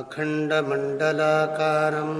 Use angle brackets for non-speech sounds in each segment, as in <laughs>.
अखण्डमण्डलाकारम्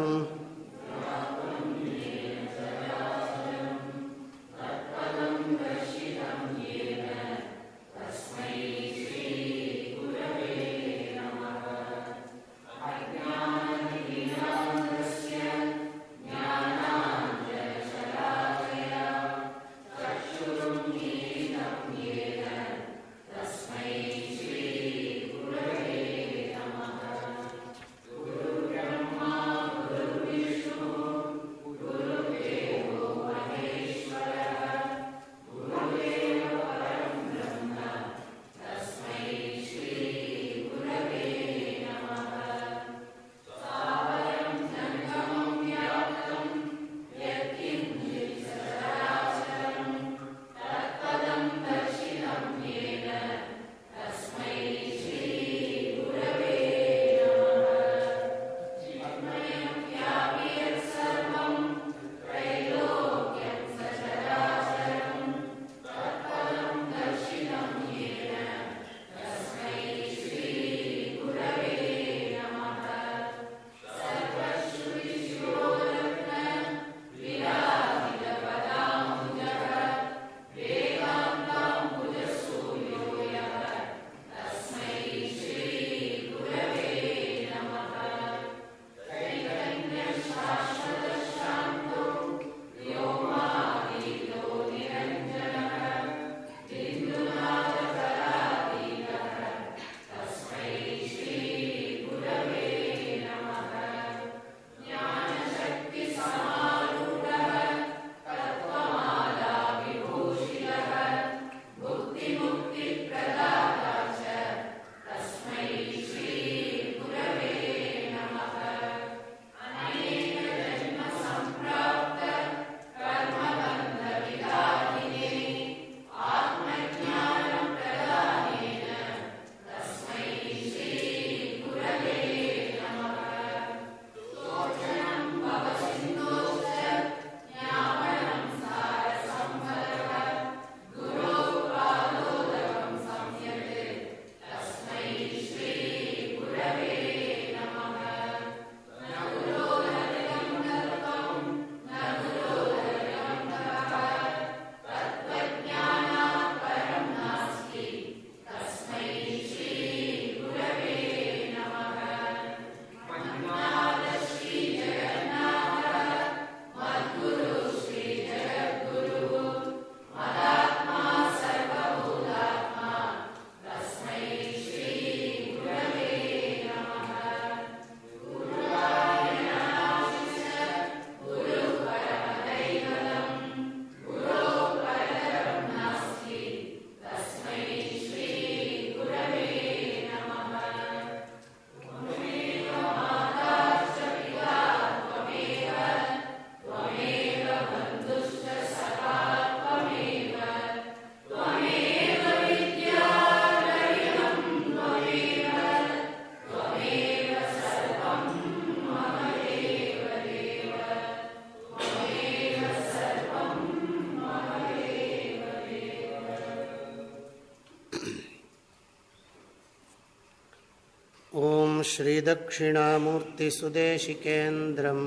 श्रीदक्षिणामूर्तिसुदेशिकेन्द्रम्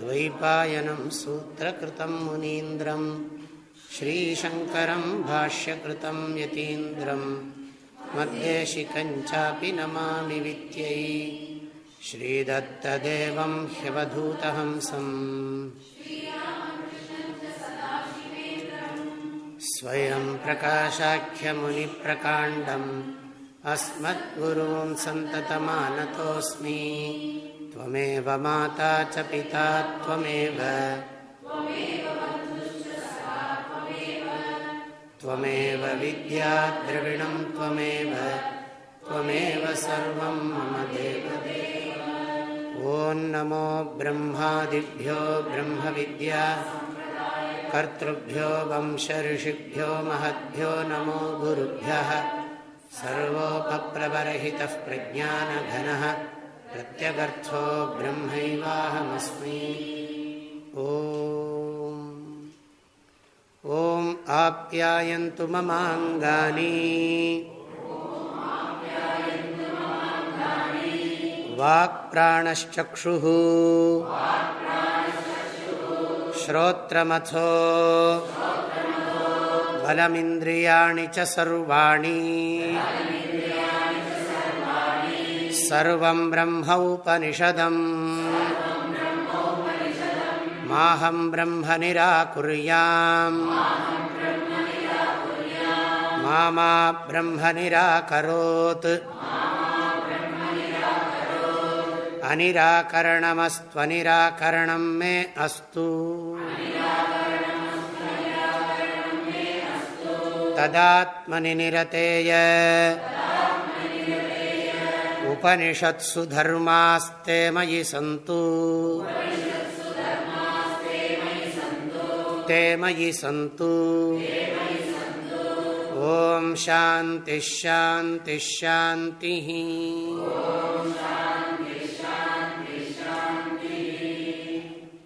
द्वैपायनं सूत्रकृतं मुनीन्द्रं श्रीशङ्करं भाष्यकृतं यतीन्द्रं मद्देशिकञ्चापि नमामि विद्यै श्रीदत्तदेवं ह्यवधूतहंसम् स्वयं प्रकाशाख्यमुनिप्रकाण्डम् अस्मद्गुरून् सन्ततमानतोऽस्मि। त्वमेव माता च पिता त्वमेव। त्वमेव विद्याद्रविणं त्वमेव। त्वमेव सर्वं मम देवदेव ॐ नमो ब्रह्मादिभ्यो ब्रह्मविद्या। कर्तृभ्यो वंशऋषिभ्यो महद्भ्यो नमो गुरुभ्यः सर्वोपप्रवरहितः प्रज्ञानघनः प्रत्यगर्थो ब्रह्मैवाहमस्मि। ॐ। आप्यायन्तु ममाङ्गानि। वाक्प्राणश्चक्षुः। श्रोत्रमथो। बलमिन्द्रियाणि च सर्वाणि। सर्वं ब्रह्मोपनिषदम् माहं ब्रह्म निराकुर्याम्। मा ब्रह्म निराकरोत्। अनिराकरणमस्त्वनिराकरणं मे अस्तु तदात्मनि निरतेय उपनिषत्सु धर्मास्ते मयि सन्तु ते मयि सन्तु ॐ शान्तिश्शान्तिश्शान्तिः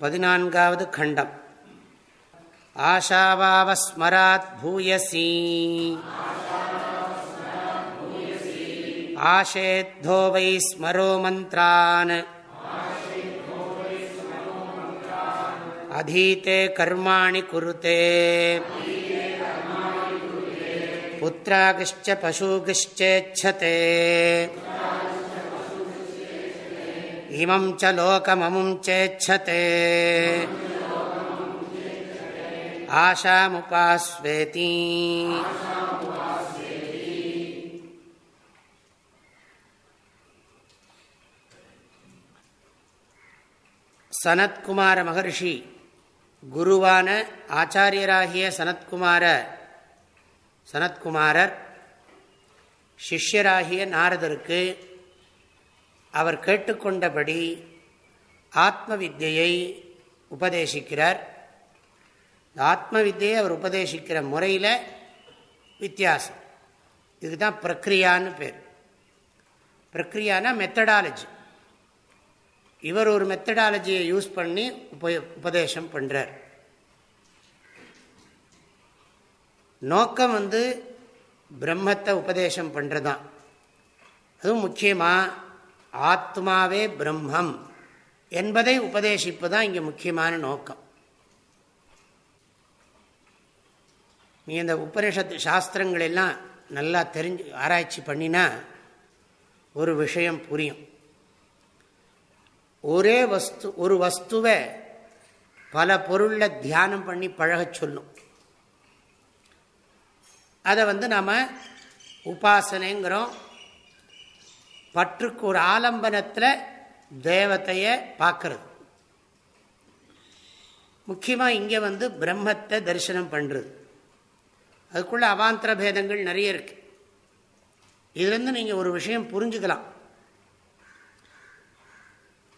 பதினான்காவது கண்டம் ஆஷாவாவஸ்மராத் பூயசி. ஆஷேத்தோ வை ஸ்மரோ மந்த்ரான். அதீத்தே கர்மாணி குருத்தே புத்திராகிஷ்ட பசூகிஷ்டேச்சதே இமம் ச லோகமமும் சேச்சதே. ஆஷாமுபாஸ்வேதி சனத்குமார மகர்ஷி குருவான ஆச்சாரியராகிய சனத்குமார சனத்குமாரர் சிஷ்யராகிய நாரதருக்கு அவர் கேட்டுக்கொண்டபடி ஆத்ம வித்தியை உபதேசிக்கிறார். ஆத்ம வித்தியை அவர் உபதேசிக்கிற முறையில் வித்தியாசம். இதுக்கு தான் பிரக்ரியான்னு பேர். பிரக்ரியானா மெத்தடாலஜி இவர் ஒரு மெத்தடாலஜியை யூஸ் பண்ணி உப உபதேசம் பண்ணுறார் நோக்கம் வந்து பிரம்மத்தை உபதேசம் பண்ணுறது தான் அதுவும் முக்கியமாக ஆத்மாவே பிரம்மம் என்பதை உபதேசிப்பு தான் இங்கே முக்கியமான நோக்கம். நீ இந்த உபனிஷத் சாஸ்திரங்கள் எல்லாம் நல்லா தெரிஞ்சு ஆராய்ச்சி பண்ணினா ஒரு விஷயம் புரியும். ஒரே வஸ்து ஒரு வஸ்துவை பல பொருளில் தியானம் பண்ணி பழக சொல்லும். அதை வந்து நாம் உபாசனைங்கிறோம். பற்றுக்கு ஒரு ஆலம்பனத்தில் தேவத்தையை பார்க்கறது முக்கியமாக இங்கே வந்து பிரம்மத்தை தரிசனம் பண்ணுறது அதுக்குள்ள அவாந்திர பேதங்கள் நிறைய இருக்கு. இதுலேருந்து நீங்கள் ஒரு விஷயம் புரிஞ்சுக்கலாம்.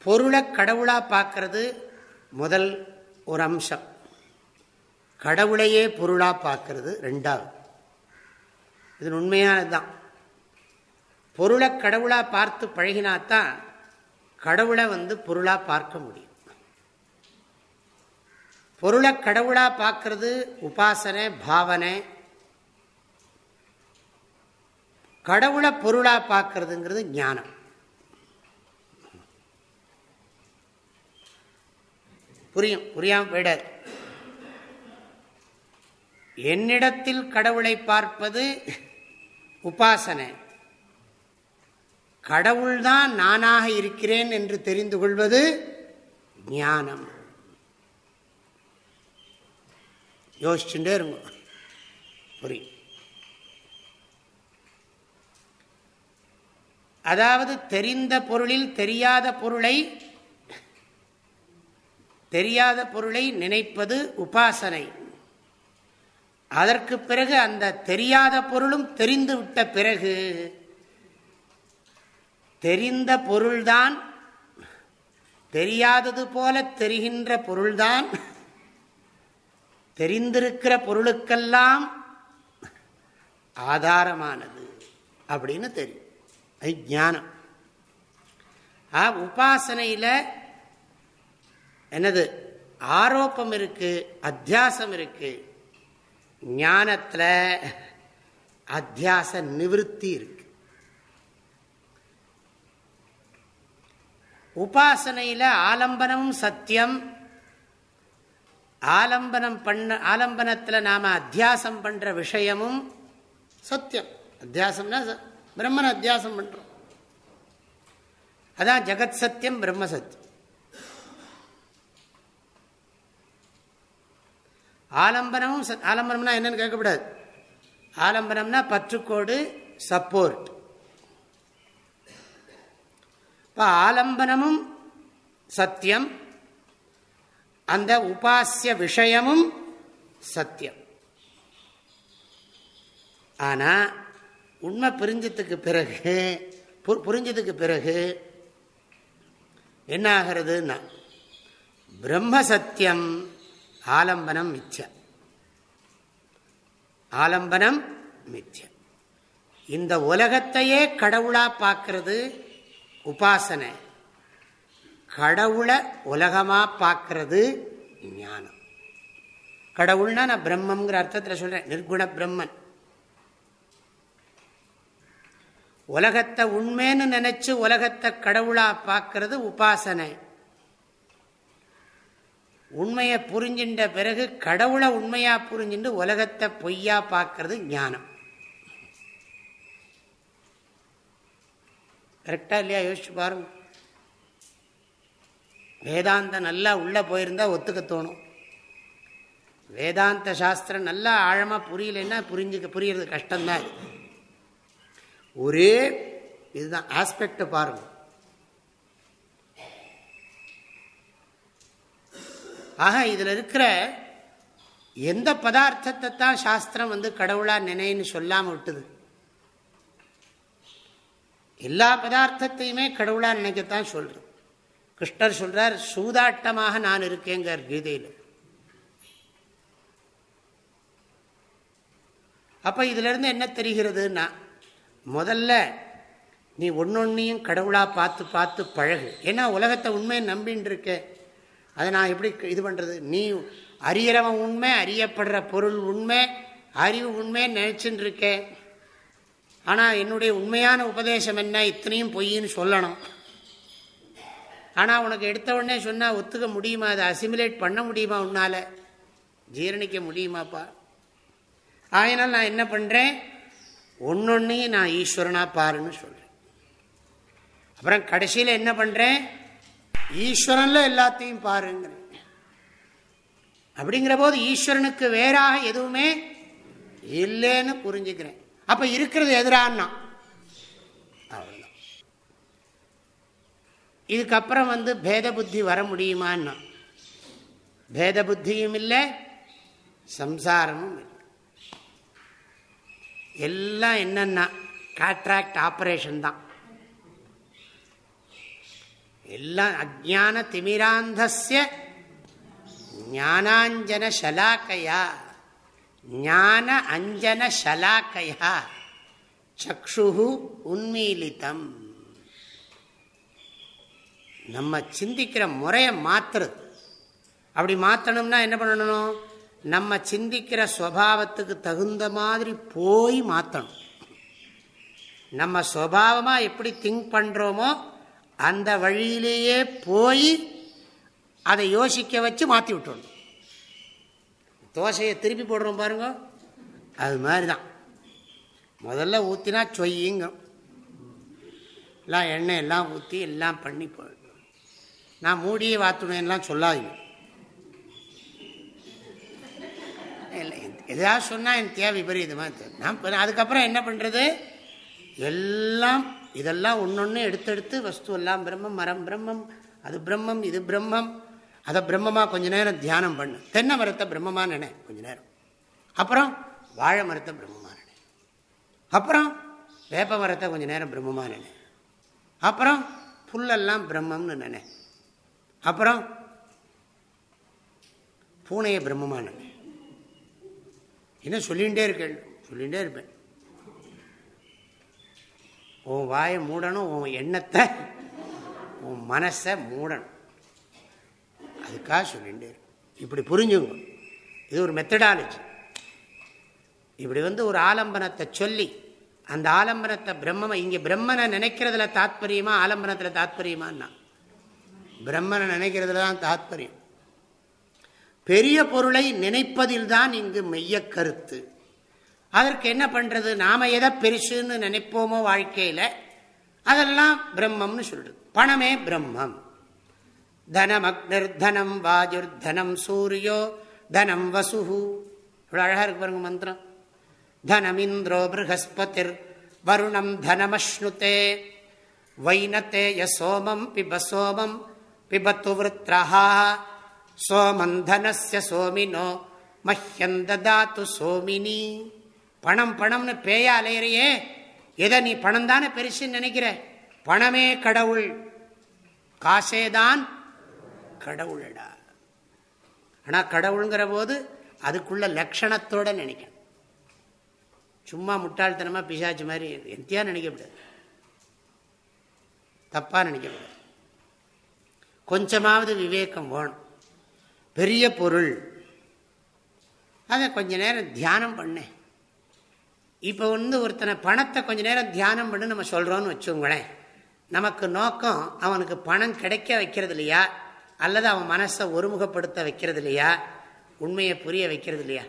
பொருளை கடவுளாக பார்க்கறது முதல் ஒரு அம்சம். கடவுளையே பொருளாக பார்க்கறது ரெண்டாவது. இது உண்மையானது தான் பொருளை கடவுளாக பார்த்து பழகினாத்தான் கடவுளை வந்து பொருளாக பார்க்க முடியும். பொருளை கடவுளாக பார்க்கறது உபாசனை பாவனை கடவுளை பொருளாக பார்க்கறதுங்கிறது ஞானம். புரியும் புரியாம போயிடாது. என்னிடத்தில் கடவுளை பார்ப்பது உபாசனை. கடவுள்தான் நானாக இருக்கிறேன் என்று தெரிந்து கொள்வது ஞானம். யோசிச்சுட்டே இருங்க. புரியும். அதாவது தெரிந்த பொருளில் தெரியாத பொருளை தெரியாத பொருளை நினைப்பது உபாசனை. அதற்கு பிறகு அந்த தெரியாத பொருளும் தெரிந்து விட்ட பிறகு தெரிந்த பொருள்தான் தெரியாதது போல தெரிகின்ற பொருள்தான் தெரிந்திருக்கிற பொருளுக்கெல்லாம் ஆதாரமானது அப்படின்னு தெரியும். அது ஞானம். உபாசனையில் என்னது? ஆரோப்பம் இருக்கு அத்தியாசம் இருக்கு. ஞானத்தில் அத்தியாச நிவத்தி இருக்கு. உபாசனையில் ஆலம்பனமும் சத்தியம் ஆலம்பனம் பண்ண ஆலம்பனத்தில் நாம் அத்தியாசம் பண்ணுற விஷயமும் சத்தியம். அத்தியாசம்னா பிரம்மன் அத்தியாசம் பண்ணுறோம் அதான் ஜெகத் சத்தியம் பிரம்ம சத்தியம் ஆலம்பனமும் ஆலம்பனம்னா என்னன்னு கேட்கக்கூடாது. ஆலம்பனம்னா பற்றுக்கோடு சப்போர்ட். இப்போ ஆலம்பனமும் சத்தியம் அந்த உபாசிய விஷயமும் சத்தியம் ஆனால் உண்மை புரிஞ்சதுக்கு பிறகு புரிஞ்சதுக்கு பிறகு என்ன ஆகிறதுன்னா பிரம்ம சத்தியம் ஆலம்பனம் மிச்ச. ஆலம்பனம் மிச்ச. இந்த உலகத்தையே கடவுளா பார்க்கறது உபாசனை. கடவுளை உலகமா பார்க்கறது ஞானம். கடவுள்னா நான் பிரம்மங்கிற அர்த்தத்தில் சொல்றேன் நிர்குண பிரம்மன். உலகத்தை உண்மைன்னு நினைச்சு உலகத்தை கடவுளா பார்க்கறது உபாசனை. உண்மையை புரிஞ்சின்ற பிறகு கடவுளை உண்மையா புரிஞ்சுட்டு உலகத்தை பொய்யா பார்க்கறது ஞானம். கரெக்டா இல்லையா? யோசிச்சு பாருங்க. வேதாந்தம் நல்லா உள்ள போயிருந்தா ஒத்துக்க தோணும். வேதாந்த சாஸ்திரம் நல்லா ஆழமா புரியலன்னா புரிஞ்சுக்க புரியறது கஷ்டம்தான். ஒரே இதுதான் ஆஸ்பெக்ட் பாருங்க. ஆக இதுல இருக்கிற எந்த பதார்த்தத்தை தான் சாஸ்திரம் வந்து கடவுளா நினைன்னு சொல்லாம விட்டுது? எல்லா பதார்த்தத்தையுமே கடவுளா நினைக்கத்தான் சொல்றோம். கிருஷ்ணர் சொல்றார் சூதாட்டமாக நான் இருக்கேங்கிற கீதையில். அப்ப இதுல இருந்து என்ன தெரிகிறதுன்னா முதல்ல நீ ஒன்னொன்னையும் கடவுளாக பார்த்து பார்த்து பழகு. ஏன்னா உலகத்தை உண்மையை நம்பின்னு இருக்க அதை நான் எப்படி இது பண்ணுறது நீ அறியறவன் உண்மை அறியப்படுற பொருள் உண்மை அறிவு உண்மை நினச்சின்னு இருக்க ஆனால் என்னுடைய உண்மையான உபதேசம் என்ன? இத்தனையும் பொய்ன்னு சொல்லணும். ஆனால் உனக்கு எடுத்த உடனே சொன்னால் ஒத்துக்க முடியுமா? அதை அசிமுலேட் பண்ண முடியுமா உன்னால்? ஜீரணிக்க முடியுமாப்பா? ஆயினால் நான் என்ன பண்ணுறேன் ஒன்னொன்னையும் நான் ஈஸ்வரனாக பாருன்னு சொல்கிறேன் அப்புறம் கடைசியில் என்ன பண்ணுறேன் ஈஸ்வரன்ல எல்லாத்தையும் பாருங்கிறேன். அப்படிங்கிற போது ஈஸ்வரனுக்கு வேறாக எதுவுமே இல்லைன்னு புரிஞ்சுக்கிறேன். அப்ப இருக்கிறது எதிரான்னா? அவ்வளோதான் இதுக்கப்புறம் வந்து பேத புத்தி வர முடியுமான்னா? பேத புத்தியும் இல்லை சம்சாரமும் இல்லை. எல்லாம் என்னென்னா காட்ராக்ட் ஆப்ரேஷன் தான். எல்லாம் அஜான திமிராந்தஸ்ய ஞானாஞ்சன சலாக்கையா ஞான அஞ்சன சலாக்கையா சக்ஷு உன்மீலிதம். நம்ம சிந்திக்கிற முறையை மாத்துறது. அப்படி மாற்றணும்னா என்ன பண்ணணும்? நம்ம சிந்திக்கிற ஸ்வபாவத்துக்கு தகுந்த மாதிரி போய் மாற்றணும் நம்ம ஸ்வபாவமாக எப்படி திங்க் பண்ணுறோமோ அந்த வழியிலேயே போய் அதை யோசிக்க வச்சு மாற்றி விட்டுணும் தோசையை திருப்பி போடுறோம் பாருங்க. அது மாதிரி தான் முதல்ல ஊற்றினா சொய்யுங்க. எல்லாம் எண்ணெய் எல்லாம் ஊற்றி எல்லாம் பண்ணி போயிடும் நான் மூடியே வாத்துனேன்லாம் சொல்லாதீங்க. இல்லை. எதாவது சொன்னால் என் தேவை விபரீதமாக நான் அதுக்கப்புறம் என்ன பண்ணுறது எல்லாம் இதெல்லாம் ஒன்று எடுத்தெடுத்து வஸ்து எல்லாம் பிரம்மம் மரம் பிரம்மம் அது பிரம்மம் இது பிரம்மம். அதை பிரம்மமாக கொஞ்ச நேரம் தியானம் பண்ணு. தென்னை மரத்தை பிரம்மமாக நினை கொஞ்ச நேரம். அப்புறம் வாழை மரத்தை பிரம்மமாக நினை. அப்புறம் வேப்ப மரத்தை கொஞ்ச நேரம் பிரம்மமாக நினை. அப்புறம் புல்லெல்லாம் பிரம்மம்னு நினை. அப்புறம் பூனையை பிரம்மமாக நினை. இன்னும் சொல்லிகிட்டே இருக்கேன்? சொல்லிகிட்டே இருப்பேன். உன் வாயை மூடணும் உன் எண்ணத்தை உன் மனசை மூடணும். அதுக்காக சொல்லிட்டு இப்படி புரிஞ்சுங்க. இது ஒரு மெத்தடாலஜி இப்படி வந்து ஒரு ஆலம்பனத்தை சொல்லி அந்த ஆலம்பனத்தை பிரம்ம இங்கே பிரம்மனை நினைக்கிறதுல தாத்பரியமா ஆலம்பனத்தில் தாத்பரியமான்னா? பிரம்மனை நினைக்கிறதுல தான் தாத்பரியம். பெரிய பொருளை நினைப்பதில்தான் இங்கு மெய்ய கருத்து. அதற்கு என்ன பண்ணுறது நாம் எதை பெருசுன்னு நினைப்போமோ வாழ்க்கையில் அதெல்லாம் பிரம்மம்னு சொல்கிறது பணமே பிரம்மம். தனம் அக்னிர் தனம் வாஜுர் தனம் சூரியோ தனம் வசுஹு. இவ்வளோ அழகாக இருக்கு பாருங்க மந்திரம். தனமிந்திரோ ப்ரஹஸ்பதிர் வருணம் தனமஷ்ணுதே. வைனத்தேய சோமம் பிப சோமம் பிபத்து விருத்ரஹா. சோமந்தனஸ்ய சோமினோ மஹ்யந்ததாத்து சோமினி. பணம் பணம்னு பேய அலையிறையே எதை நீ பணம் தானே பெருசுன்னு நினைக்கிற? பணமே கடவுள். காசேதான் கடவுளடா. ஆனால் கடவுளுங்கிற போது அதுக்குள்ள லட்சணத்தோட நினைக்கணும். சும்மா முட்டாள்தனமாக பிசாச்சு மாதிரி எந்தியா நினைக்கப்படாது தப்பாக நினைக்கப்படாது கொஞ்சமாவது விவேகம் வேணும். பெரிய பொருள். அதை கொஞ்ச நேரம் தியானம் பண்ணேன் இப்போ வந்து ஒருத்தனை பணத்தை கொஞ்ச நேரம் தியானம் பண்ணு நம்ம சொல்கிறோன்னு வச்சுங்களேன் நமக்கு நோக்கம் அவனுக்கு பணம் கிடைக்க வைக்கிறது இல்லையா அல்லது அவன் மனசை ஒருமுகப்படுத்த வைக்கிறது இல்லையா உண்மையை புரிய வைக்கிறது இல்லையா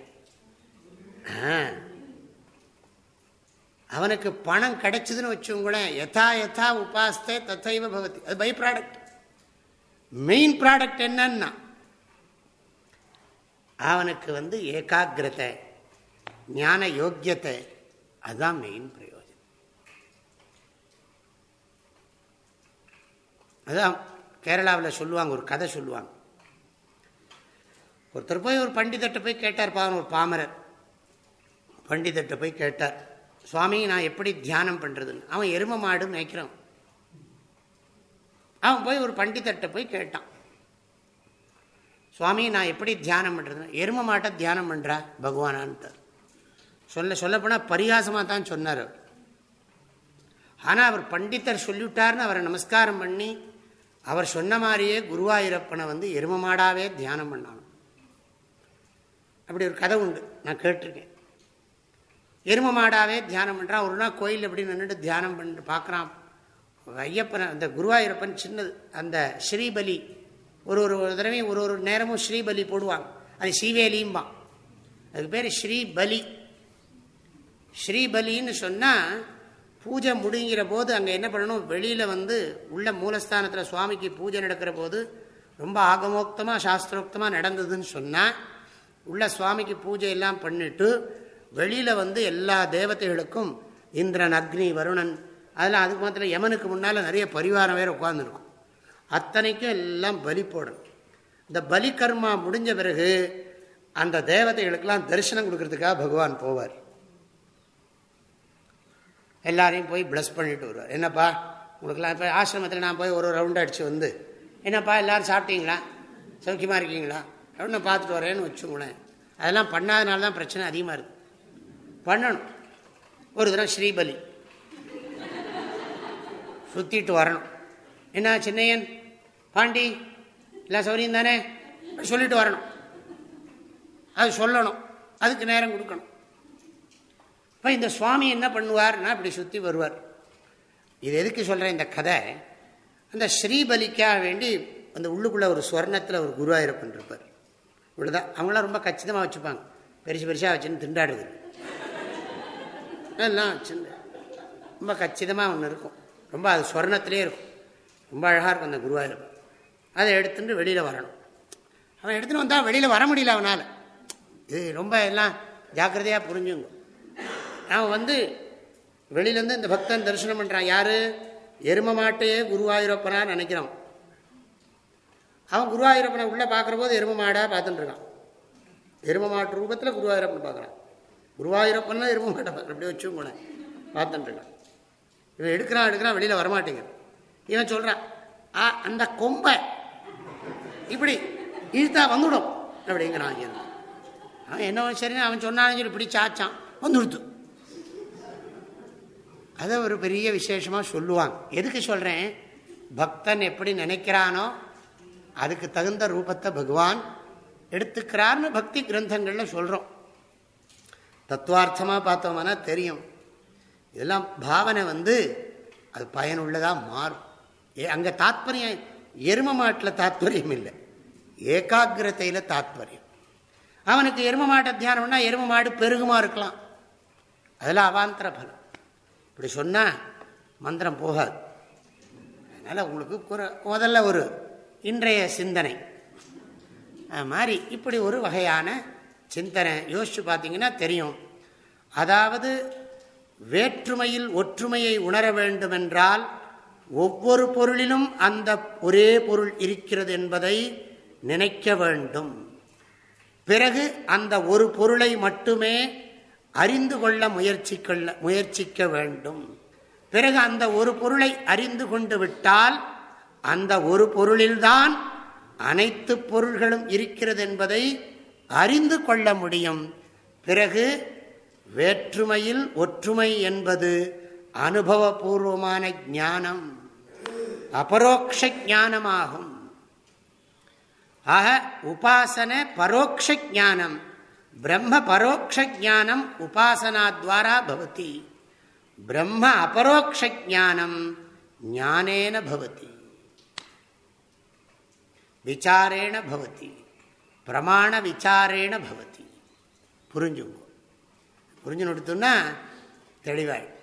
அவனுக்கு பணம் கிடைச்சதுன்னு வச்சுங்களேன் யதா எதா உபாஸ்தே தத்தைவ பவதி. அது பை ப்ராடக்ட் மெயின் ப்ராடக்ட் என்னன்னா அவனுக்கு வந்து ஏகாகிரதை ஞான யோக்கியத்தை அதுதான் மெயின் பிரயோஜனம். அதுதான் கேரளாவில் சொல்லுவாங்க ஒரு கதை சொல்லுவாங்க. ஒருத்தர் போய் ஒரு பண்டிதர்கிட்ட போய் கேட்டார் பாவன் ஒரு பாமரர். பண்டிதர்கிட்ட போய் கேட்டார் சுவாமி நான் எப்படி தியானம் பண்ணுறதுன்னு அவன் எரும மாடு மேய்க்கிறான் அவன் போய் ஒரு பண்டிதர்கிட்ட போய் கேட்டான். சுவாமி நான் எப்படி தியானம் பண்ணுறது எரும மாட்டை தியானம் பண்ணுறா பகவானான்ட்டு சொல்ல சொல்லப்போனால் பரிகாசமாக தான் சொன்னார். ஆனால் அவர் பண்டித்தர் சொல்லிவிட்டார்னு அவரை நமஸ்காரம் பண்ணி அவர் சொன்ன மாதிரியே குருவாயூரப்பனை வந்து எரும மாடாவே தியானம் பண்ணான் அப்படி ஒரு கதை உண்டு. நான் கேட்டிருக்கேன். எரும மாடாவே தியானம் பண்ணுறான் ஒரு நாள் கோயில் எப்படி நின்றுட்டு தியானம் பண்ணிட்டு பார்க்குறான் ஐயப்பன் அந்த குருவாயூரப்பன் சின்னது அந்த ஸ்ரீபலி ஒரு ஒரு தடவையும் ஒரு ஒரு நேரமும் ஸ்ரீபலி போடுவாங்க. அது ஸ்ரீவேலியும்பான் அதுக்கு பேர் ஸ்ரீபலி ஸ்ரீபலின்னு சொன்னால் பூஜை முடிங்கிற போது அங்கே என்ன பண்ணணும்? வெளியில் வந்து உள்ள மூலஸ்தானத்தில் சுவாமிக்கு பூஜை நடக்கிற போது ரொம்ப ஆகமோக்தமாக சாஸ்திரோக்தமாக நடந்ததுன்னு சொன்னால் உள்ள சுவாமிக்கு பூஜை எல்லாம் பண்ணிட்டு வெளியில் வந்து எல்லா தேவதைகளுக்கும் இந்திரன் அக்னி வருணன் அதெல்லாம் அதுக்கு மாத்திரம் யமனுக்கு முன்னால் நிறைய பரிவாரம் வேறு உட்காந்துருக்கும் அத்தனைக்கும் எல்லாம் பலி போடணும். இந்த பலி கர்மா முடிஞ்ச பிறகு அந்த தேவதைகளுக்கெல்லாம் தரிசனம் கொடுக்கறதுக்காக பகவான் போவார். எல்லாரையும் போய் ப்ளஸ் பண்ணிட்டு வருவார். என்னப்பா உங்களுக்குலாம் இப்போ ஆசிரமத்தில் நான் போய் ஒரு ரவுண்ட் அடித்து வந்து என்னப்பா எல்லோரும் சாப்பிட்டீங்களா? சௌக்கியமாக இருக்கீங்களா? அப்படின்னு பார்த்துட்டு வரேன்னு வச்சுக்கோங்களேன். அதெல்லாம் பண்ணாதனால தான் பிரச்சனை அதிகமாக இருக்குது பண்ணணும். ஒரு தினம் ஸ்ரீபலி. சுற்றிட்டு வரணும். என்ன சின்னையன்? பாண்டி? எல்லாம் சௌரியம் தானே? சொல்லிட்டு வரணும். அது சொல்லணும். அதுக்கு நேரம் கொடுக்கணும். இப்போ இந்த சுவாமி என்ன பண்ணுவார்னா இப்படி சுற்றி வருவார். இது எதுக்கு சொல்கிறேன் இந்த கதை? அந்த ஸ்ரீபலிக்காக வேண்டி அந்த உள்ளுக்குள்ளே ஒரு ஸ்வர்ணத்தில் ஒரு குருவாயூரப்பன் இருப்பார். இவ்வளோதான் அவங்களாம் ரொம்ப கச்சிதமாக வச்சுப்பாங்க. பெருசு பெருசாக வச்சுன்னு திண்டாடுது எல்லாம் வச்சுருந்து ரொம்ப கச்சிதமாக ஒன்று இருக்கும். ரொம்ப அது ஸ்வர்ணத்திலே இருக்கும். ரொம்ப அழகாக இருக்கும் அந்த குருவாயூரப்பன் அதை எடுத்துட்டு வெளியில் வரணும். அவன் எடுத்துகிட்டு வந்தால் வெளியில் வர முடியல அவனால். இது ரொம்ப எல்லாம் ஜாக்கிரதையாக புரிஞ்சுங்க. அவன் வந்து வெளியிலேருந்து இந்த பக்தன் தரிசனம் பண்ணுறான் யார்? எரும மாட்டையே குருவாயூரப்பனா நினைக்கிறான். அவன் குருவாயூரப்பனை உள்ளே பார்க்குற போது எரும மாடாக பார்த்துட்டுருக்கான் எரும மாட்டு ரூபத்தில் குருவாயூரப்பன் பார்க்குறான். குருவாயூரப்பன்னா எரும மாட்டை பார்க்குற அப்படி வச்சும் போனேன் பார்த்துட்டு இவன் எடுக்கிறான் எடுக்கிறான் வெளியில் வரமாட்டேங்கிறான் இவன் சொல்கிறான் ஆ அந்த கொம்பை இப்படி இழுத்தா வந்துவிடும் அப்படிங்கிறான் அவன் என்ன சரி அவன் சொன்னாலும் சொல்லி இப்படி சாச்சான் வந்துடுத்து அதை ஒரு பெரிய விசேஷமாக சொல்லுவாங்க. எதுக்கு சொல்கிறேன் பக்தன் எப்படி நினைக்கிறானோ அதுக்கு தகுந்த ரூபத்தை பகவான் எடுத்துக்கிறார்னு பக்தி கிரந்தங்களில் சொல்கிறோம் தத்துவார்த்தமாக பார்த்தோம்னா தெரியும். இதெல்லாம் பாவனை வந்து அது பயனுள்ளதாக மாறும். அங்கே தாத்பரியம் எரும மாட்டில் தாத்பரியம் இல்லை. ஏகாகிரத்தையில் தாத்பரியம். அவனுக்கு எரும மாட்டை தியானம்னா எரும மாடு பெருகுமா இருக்கலாம். அதில் அவாந்தர பலம். இப்படி சொன்னால் மந்திரம் போகாது. அதனால் உங்களுக்கு முதல்ல ஒரு இன்றைய சிந்தனை. அது மாதிரி இப்படி ஒரு வகையான சிந்தனை யோசிச்சு பார்த்தீங்கன்னா தெரியும். அதாவது வேற்றுமையில் ஒற்றுமையை உணர வேண்டுமென்றால் ஒவ்வொரு பொருளிலும் அந்த ஒரே பொருள் இருக்கிறது என்பதை நினைக்க வேண்டும். பிறகு அந்த ஒரு பொருளை மட்டுமே அறிந்து கொள்ள முயற்சிக்கொள்ள முயற்சிக்க வேண்டும். பிறகு அந்த ஒரு பொருளை அறிந்து கொண்டு விட்டால் அந்த ஒரு பொருளில்தான் அனைத்து பொருள்களும் இருக்கிறது என்பதை அறிந்து கொள்ள முடியும். பிறகு வேற்றுமையில் ஒற்றுமை என்பது அனுபவபூர்வமான ஞானம் அபரோக்ஷ ஞானமாகும். ஆக உபாசன பரோக்ஷ ஜானம் பிரம்ம பரோக்ஷ ஜானம் உபாசனாத்வாரா பவதி. பிரம்ம அபரோக்ஷ ஜானம் ஞானேன பவதி. விசாரேண பவதி. பிரமாண விசாரேண பவதி. புரிஞ்சுங்க. புரிஞ்சு கொடுத்தோம்னா தெளிவாயிடும்.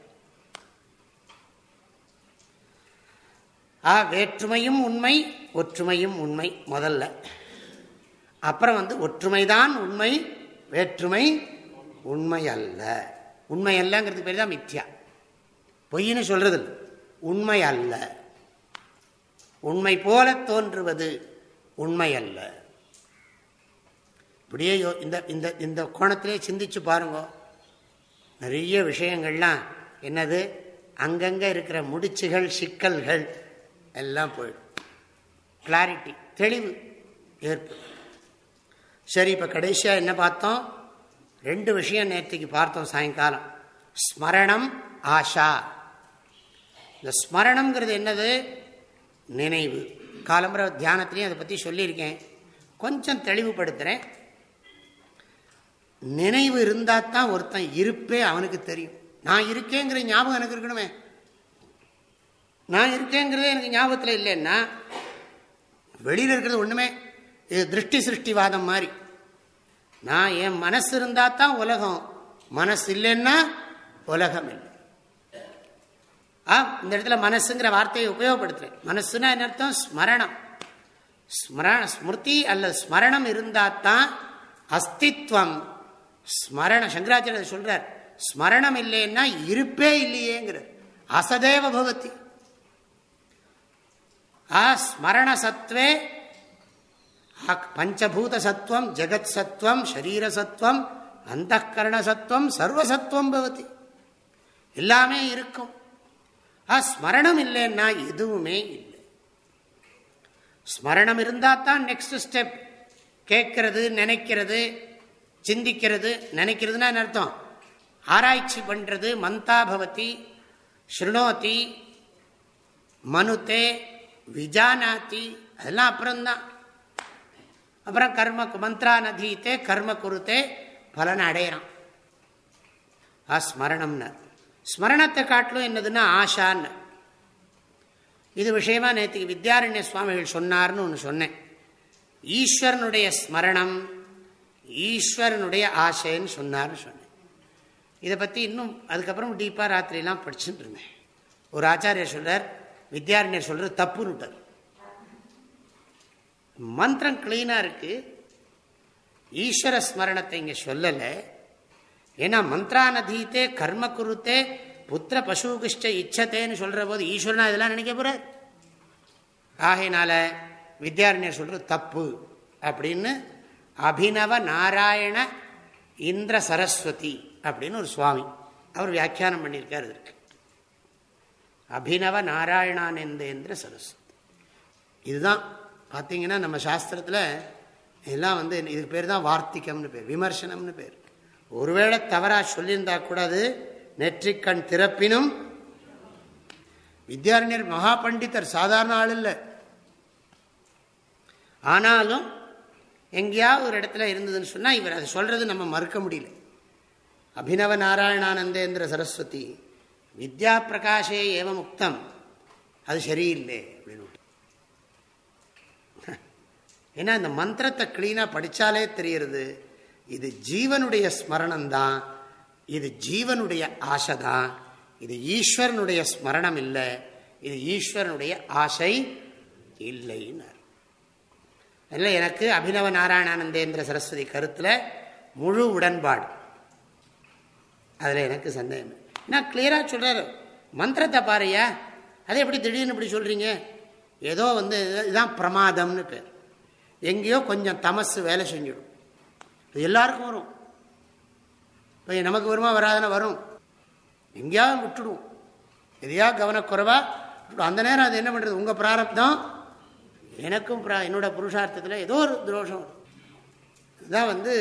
ஆ வேற்றுமையும் உண்மை ஒற்றுமையும் உண்மை முதல்ல. அப்புறம் வந்து ஒற்றுமைதான் உண்மை வேற்றுமை உண்மை அல்ல உண்மை அல்லங்கிறது பேர் தான் மித்யா. பொய்னு சொல்றது உண்மை அல்ல உண்மை போல தோன்றுவது உண்மை அல்ல இப்படியே இந்த இந்த இந்த கோணத்திலே சிந்திச்சு பாருங்க. நிறைய விஷயங்கள்லாம் என்னது? அங்கங்கே இருக்கிற முடிச்சுகள் சிக்கல்கள் எல்லாம் போயிடும். கிளாரிட்டி தெளிவு ஏற்படும். சரி இப்போ கடைசியாக என்ன பார்த்தோம்? ரெண்டு விஷயம் நேற்றுக்கு பார்த்தோம் சாயங்காலம். ஸ்மரணம் ஆஷா. இந்த ஸ்மரணம்ங்கிறது என்னது? நினைவு. காலம்பர தியானத்திலையும் அதை பற்றி சொல்லியிருக்கேன். கொஞ்சம் தெளிவுபடுத்துகிறேன் நினைவு இருந்தால் தான் ஒருத்தன் இருப்பே அவனுக்கு தெரியும். நான் இருக்கேங்கிற ஞாபகம் எனக்கு இருக்கணுமே. நான் இருக்கேங்கிறதே எனக்கு ஞாபகத்தில் இல்லைன்னா வெளியில் இருக்கிறது ஒன்றுமே இது திருஷ்டி சிருஷ்டிவாதம் மாதிரி. நான் என் மனசு இருந்தால் தான் உலகம். மனசு இல்லைன்னா உலகம் இல்லை. ஆ இந்த இடத்துல மனசுங்கிற வார்த்தையை உபயோகப்படுத்துறேன். மனசுனா என்ன அர்த்தம்? ஸ்மரணம். ஸ்மரண ஸ்மிருதி அல்லது ஸ்மரணம் இருந்தால் தான் அஸ்தித்வம். ஸ்மரண சங்கராச்சாரிய சொல்றார் ஸ்மரணம் இல்லைன்னா இருப்பே இல்லையேங்கிறார். அசதேவ பவதி ஆ ஸ்மரண சத்வே பஞ்சபூத சத்துவம் ஜெகத் சத்துவம் ஷரீரசத்துவம் அந்த கரண சத்துவம் சர்வசத்துவம் பவதி. எல்லாமே இருக்கும். ஸ்மரணம் இல்லைன்னா எதுவுமே இல்லை. ஸ்மரணம் இருந்தால் தான் நெக்ஸ்ட் ஸ்டெப் கேட்கறது நினைக்கிறது சிந்திக்கிறது நினைக்கிறதுனா அர்த்தம்? ஆராய்ச்சி பண்ணுறது மந்தா பவதி ஸ்ருணோதி மனுத்தே விஜானாத்தி அதெல்லாம் அப்புறம்தான் அப்புறம் கர்ம மந்த்ரா நதீத்தே கர்ம குருத்தே பலனை அடையிறான் ஆ ஸ்மரணம்னு ஸ்மரணத்தை காட்டிலும் என்னதுன்னா ஆஷான்னு இது விஷயமா நேற்றுக்கு வித்யாரண்ய சுவாமிகள் சொன்னார்னு ஒன்று சொன்னேன். ஈஸ்வரனுடைய ஸ்மரணம் ஈஸ்வரனுடைய ஆசைன்னு சொன்னார்னு சொன்னேன். இதை பற்றி இன்னும் அதுக்கப்புறம் டீப்பாக ராத்திரிலாம் படிச்சுட்டு இருந்தேன். ஒரு ஆச்சாரியர் சொல்கிறார் வித்யாரண்யர் சொல்கிறது தப்புன்னுட்டார். மந்திரம் கிளீனாக இருக்குது ஈஸ்வர ஸ்மரணத்தை இங்கே சொல்லலை. ஏன்னா மந்திரானதீத்தே கர்ம குருத்தே புத்திர பசுகிஷ்ட இச்சத்தேன்னு சொல்கிற போது ஈஸ்வரனா இதெல்லாம் நினைக்க போகிறார் ஆகையினால வித்யாரண்யர் சொல்கிறது தப்பு அப்படின்னு அபினவ நாராயண இந்திர சரஸ்வதி அப்படின்னு ஒரு சுவாமி அவர் வியாக்கியானம் பண்ணியிருக்கார் இதற்கு. அபினவ நாராயணானந்தேந்திர சரஸ்வதி. இதுதான் பார்த்தீங்கன்னா நம்ம சாஸ்திரத்தில் எல்லாம் வந்து இதுக்கு பேர் தான் வார்த்திகம்னு பேர் விமர்சனம்னு பேர். ஒருவேளை தவறாக சொல்லியிருந்தா கூடாது நெற்றிக்கண் திறப்பினும் வித்யாரண்யர் மகா பண்டிதர் சாதாரண ஆள் இல்லை. ஆனாலும் எங்கேயாவது ஒரு இடத்துல இருந்ததுன்னு சொன்னால் இவர் அதை சொல்கிறது நம்ம மறுக்க முடியல. அபினவ நாராயணானந்தேந்திர சரஸ்வதி வித்யா பிரகாஷே ஏவ முக்தம் அது சரியில்லை அப்படின்னு. ஏன்னா இந்த மந்திரத்தை கிளீனாக படித்தாலே தெரியுது இது ஜீவனுடைய ஸ்மரணம் தான் இது ஜீவனுடைய ஆசை தான் இது ஈஸ்வரனுடைய ஸ்மரணம் இல்லை இது ஈஸ்வரனுடைய ஆசை இல்லைன்னார் அதில் எனக்கு அபினவ நாராயணானந்தேந்திர சரஸ்வதி கருத்தில் முழு உடன்பாடு. அதில் எனக்கு சந்தேகம் நான் கிளியராக சொல்கிறாரு மந்திரத்தை பாருயா அதை எப்படி திடீர்னு இப்படி சொல்கிறீங்க ஏதோ வந்து இதுதான் பிரமாதம்னு பேர். எங்கேயோ கொஞ்சம் தமசு வேலை செஞ்சிடும். அது எல்லாருக்கும் வரும். இப்போ நமக்கு வருமா வராதுன்னா வரும். எங்கேயாவது விட்டுடும். எதையா கவனக்குறைவா? அந்த நேரம் அது என்ன பண்ணுறது உங்கள் பிராரப்தம்? எனக்கும் என்னோட புருஷார்த்தத்தில் ஏதோ ஒரு தோஷம் இதுதான் வந்து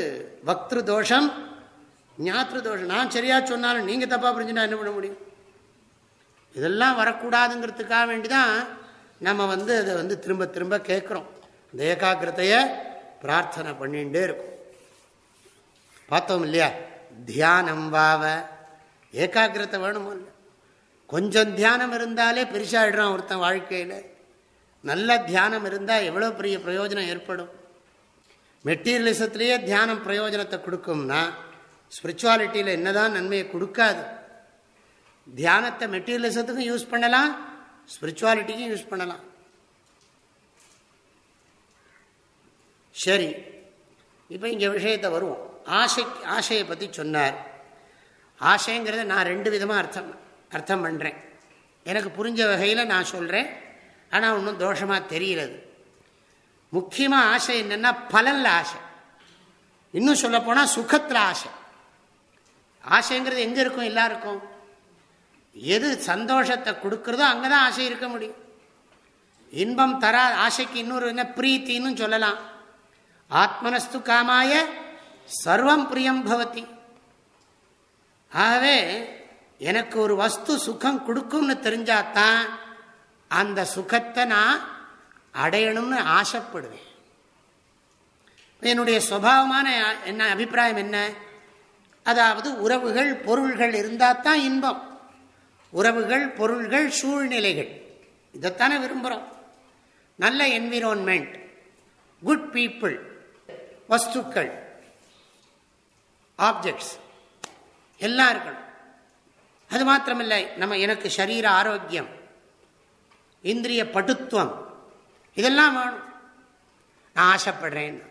பக்திரு தோஷம். ஞாத்திரு தோஷம் நான் சரியா சொன்னாலும் நீங்கள் தப்பாக புரிஞ்சுட்டா என்ன பண்ண முடியும்? இதெல்லாம் வரக்கூடாதுங்கிறதுக்காக வேண்டி தான் நம்ம வந்து அதை வந்து திரும்ப திரும்ப கேட்குறோம். இந்த ஏகாகிரத்தையை பிரார்த்தனை பண்ணிகிட்டே இருக்கும். பார்த்தோம் இல்லையா? தியானம் வாவ. ஏகாகிரத்தை வேணுமோ இல்லை கொஞ்சம் தியானம் இருந்தாலே பெருசாகிடுறான் ஒருத்தன் வாழ்க்கையில். நல்ல தியானம் இருந்தால் எவ்வளோ பெரிய பிரயோஜனம் ஏற்படும்? மெட்டீரியலிசத்துலேயே தியானம் பிரயோஜனத்தை கொடுக்கும்னா ஸ்பிரிச்சுவாலிட்டியில் என்னதான் நன்மையை கொடுக்காது. தியானத்தை மெட்டீரியலிசத்துக்கும் யூஸ் பண்ணலாம் ஸ்பிரிச்சுவாலிட்டிக்கும் யூஸ் பண்ணலாம். சரி இப்போ இங்கே விஷயத்தை வருவோம். ஆசை ஆசையை பற்றி சொன்னார். ஆசைங்கிறத நான் ரெண்டு விதமாக அர்த்தம் அர்த்தம் பண்ணுறேன் எனக்கு புரிஞ்ச வகையில் நான் சொல்கிறேன் ஆனால் ஒன்றும் தோஷமாக தெரிகிறது முக்கியமாக ஆசை என்னென்னா பலனில் ஆசை. இன்னும் சொல்லப்போனால் சுகத்தில் ஆசை. ஆசைங்கிறது எங்கே இருக்கும்? எல்லாருக்கும் எது சந்தோஷத்தை கொடுக்குறதோ அங்கே தான் ஆசை இருக்க முடியும். இன்பம் தரா ஆசைக்கு இன்னொரு என்ன? பிரீத்தின்னு சொல்லலாம். ஆத்மனஸ்து காமாய சர்வம் பிரியம் பவதி. ஆகவே எனக்கு ஒரு வஸ்து சுகம் கொடுக்கும்னு தெரிஞ்சாதான் அந்த சுகத்தை நான் அடையணும்னு ஆசைப்படுவேன். என்னுடைய சுவாவமான என்ன அபிப்பிராயம் என்ன? அதாவது உறவுகள் பொருள்கள் இருந்தால் தான் இன்பம். உறவுகள் பொருள்கள் சூழ்நிலைகள். இதைத்தானே விரும்புகிறோம். நல்ல என்விரான்மெண்ட் குட் பீப்புள் வஸ்துக்கள் ஆப்ஜெக்ட்ஸ் எல்லாம் இருக்கணும் அது மாத்திரமில்லை நம்ம எனக்கு சரீர ஆரோக்கியம் இந்திரிய பட்டுத்துவம் இதெல்லாம் வேணும். நான் ஆசைப்படுறேன்.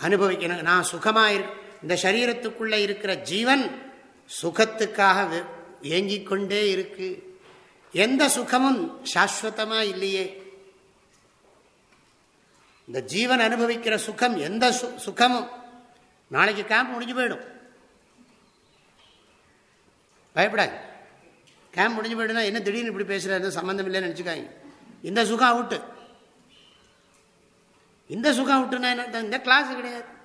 அனுபவிக்கணும் நான் சுகமாக இருக்கேன் இந்த சரீரத்துக்குள்ளே இருக்கிற ஜீவன் சுகத்துக்காக ஏங்கிக் கொண்டே இருக்கு. எந்த சுகமும் சாஸ்வதமாக இல்லையே. இந்த ஜீவன் அனுபவிக்கிற சுகம் எந்த சுகமும் நாளைக்கு கேம்ப் முடிஞ்சு போயிடும். பயப்படாது கேம்ப் முடிஞ்சு போயிடுனா என்ன திடீர்னு இப்படி பேசுகிற சம்மந்தம் இல்லைன்னு நினச்சிக்காங்க இந்த சுகம் அவுட்டு இந்த சுகம் அவுட்டுனா என்ன? இந்த கிளாஸ் கிடையாது.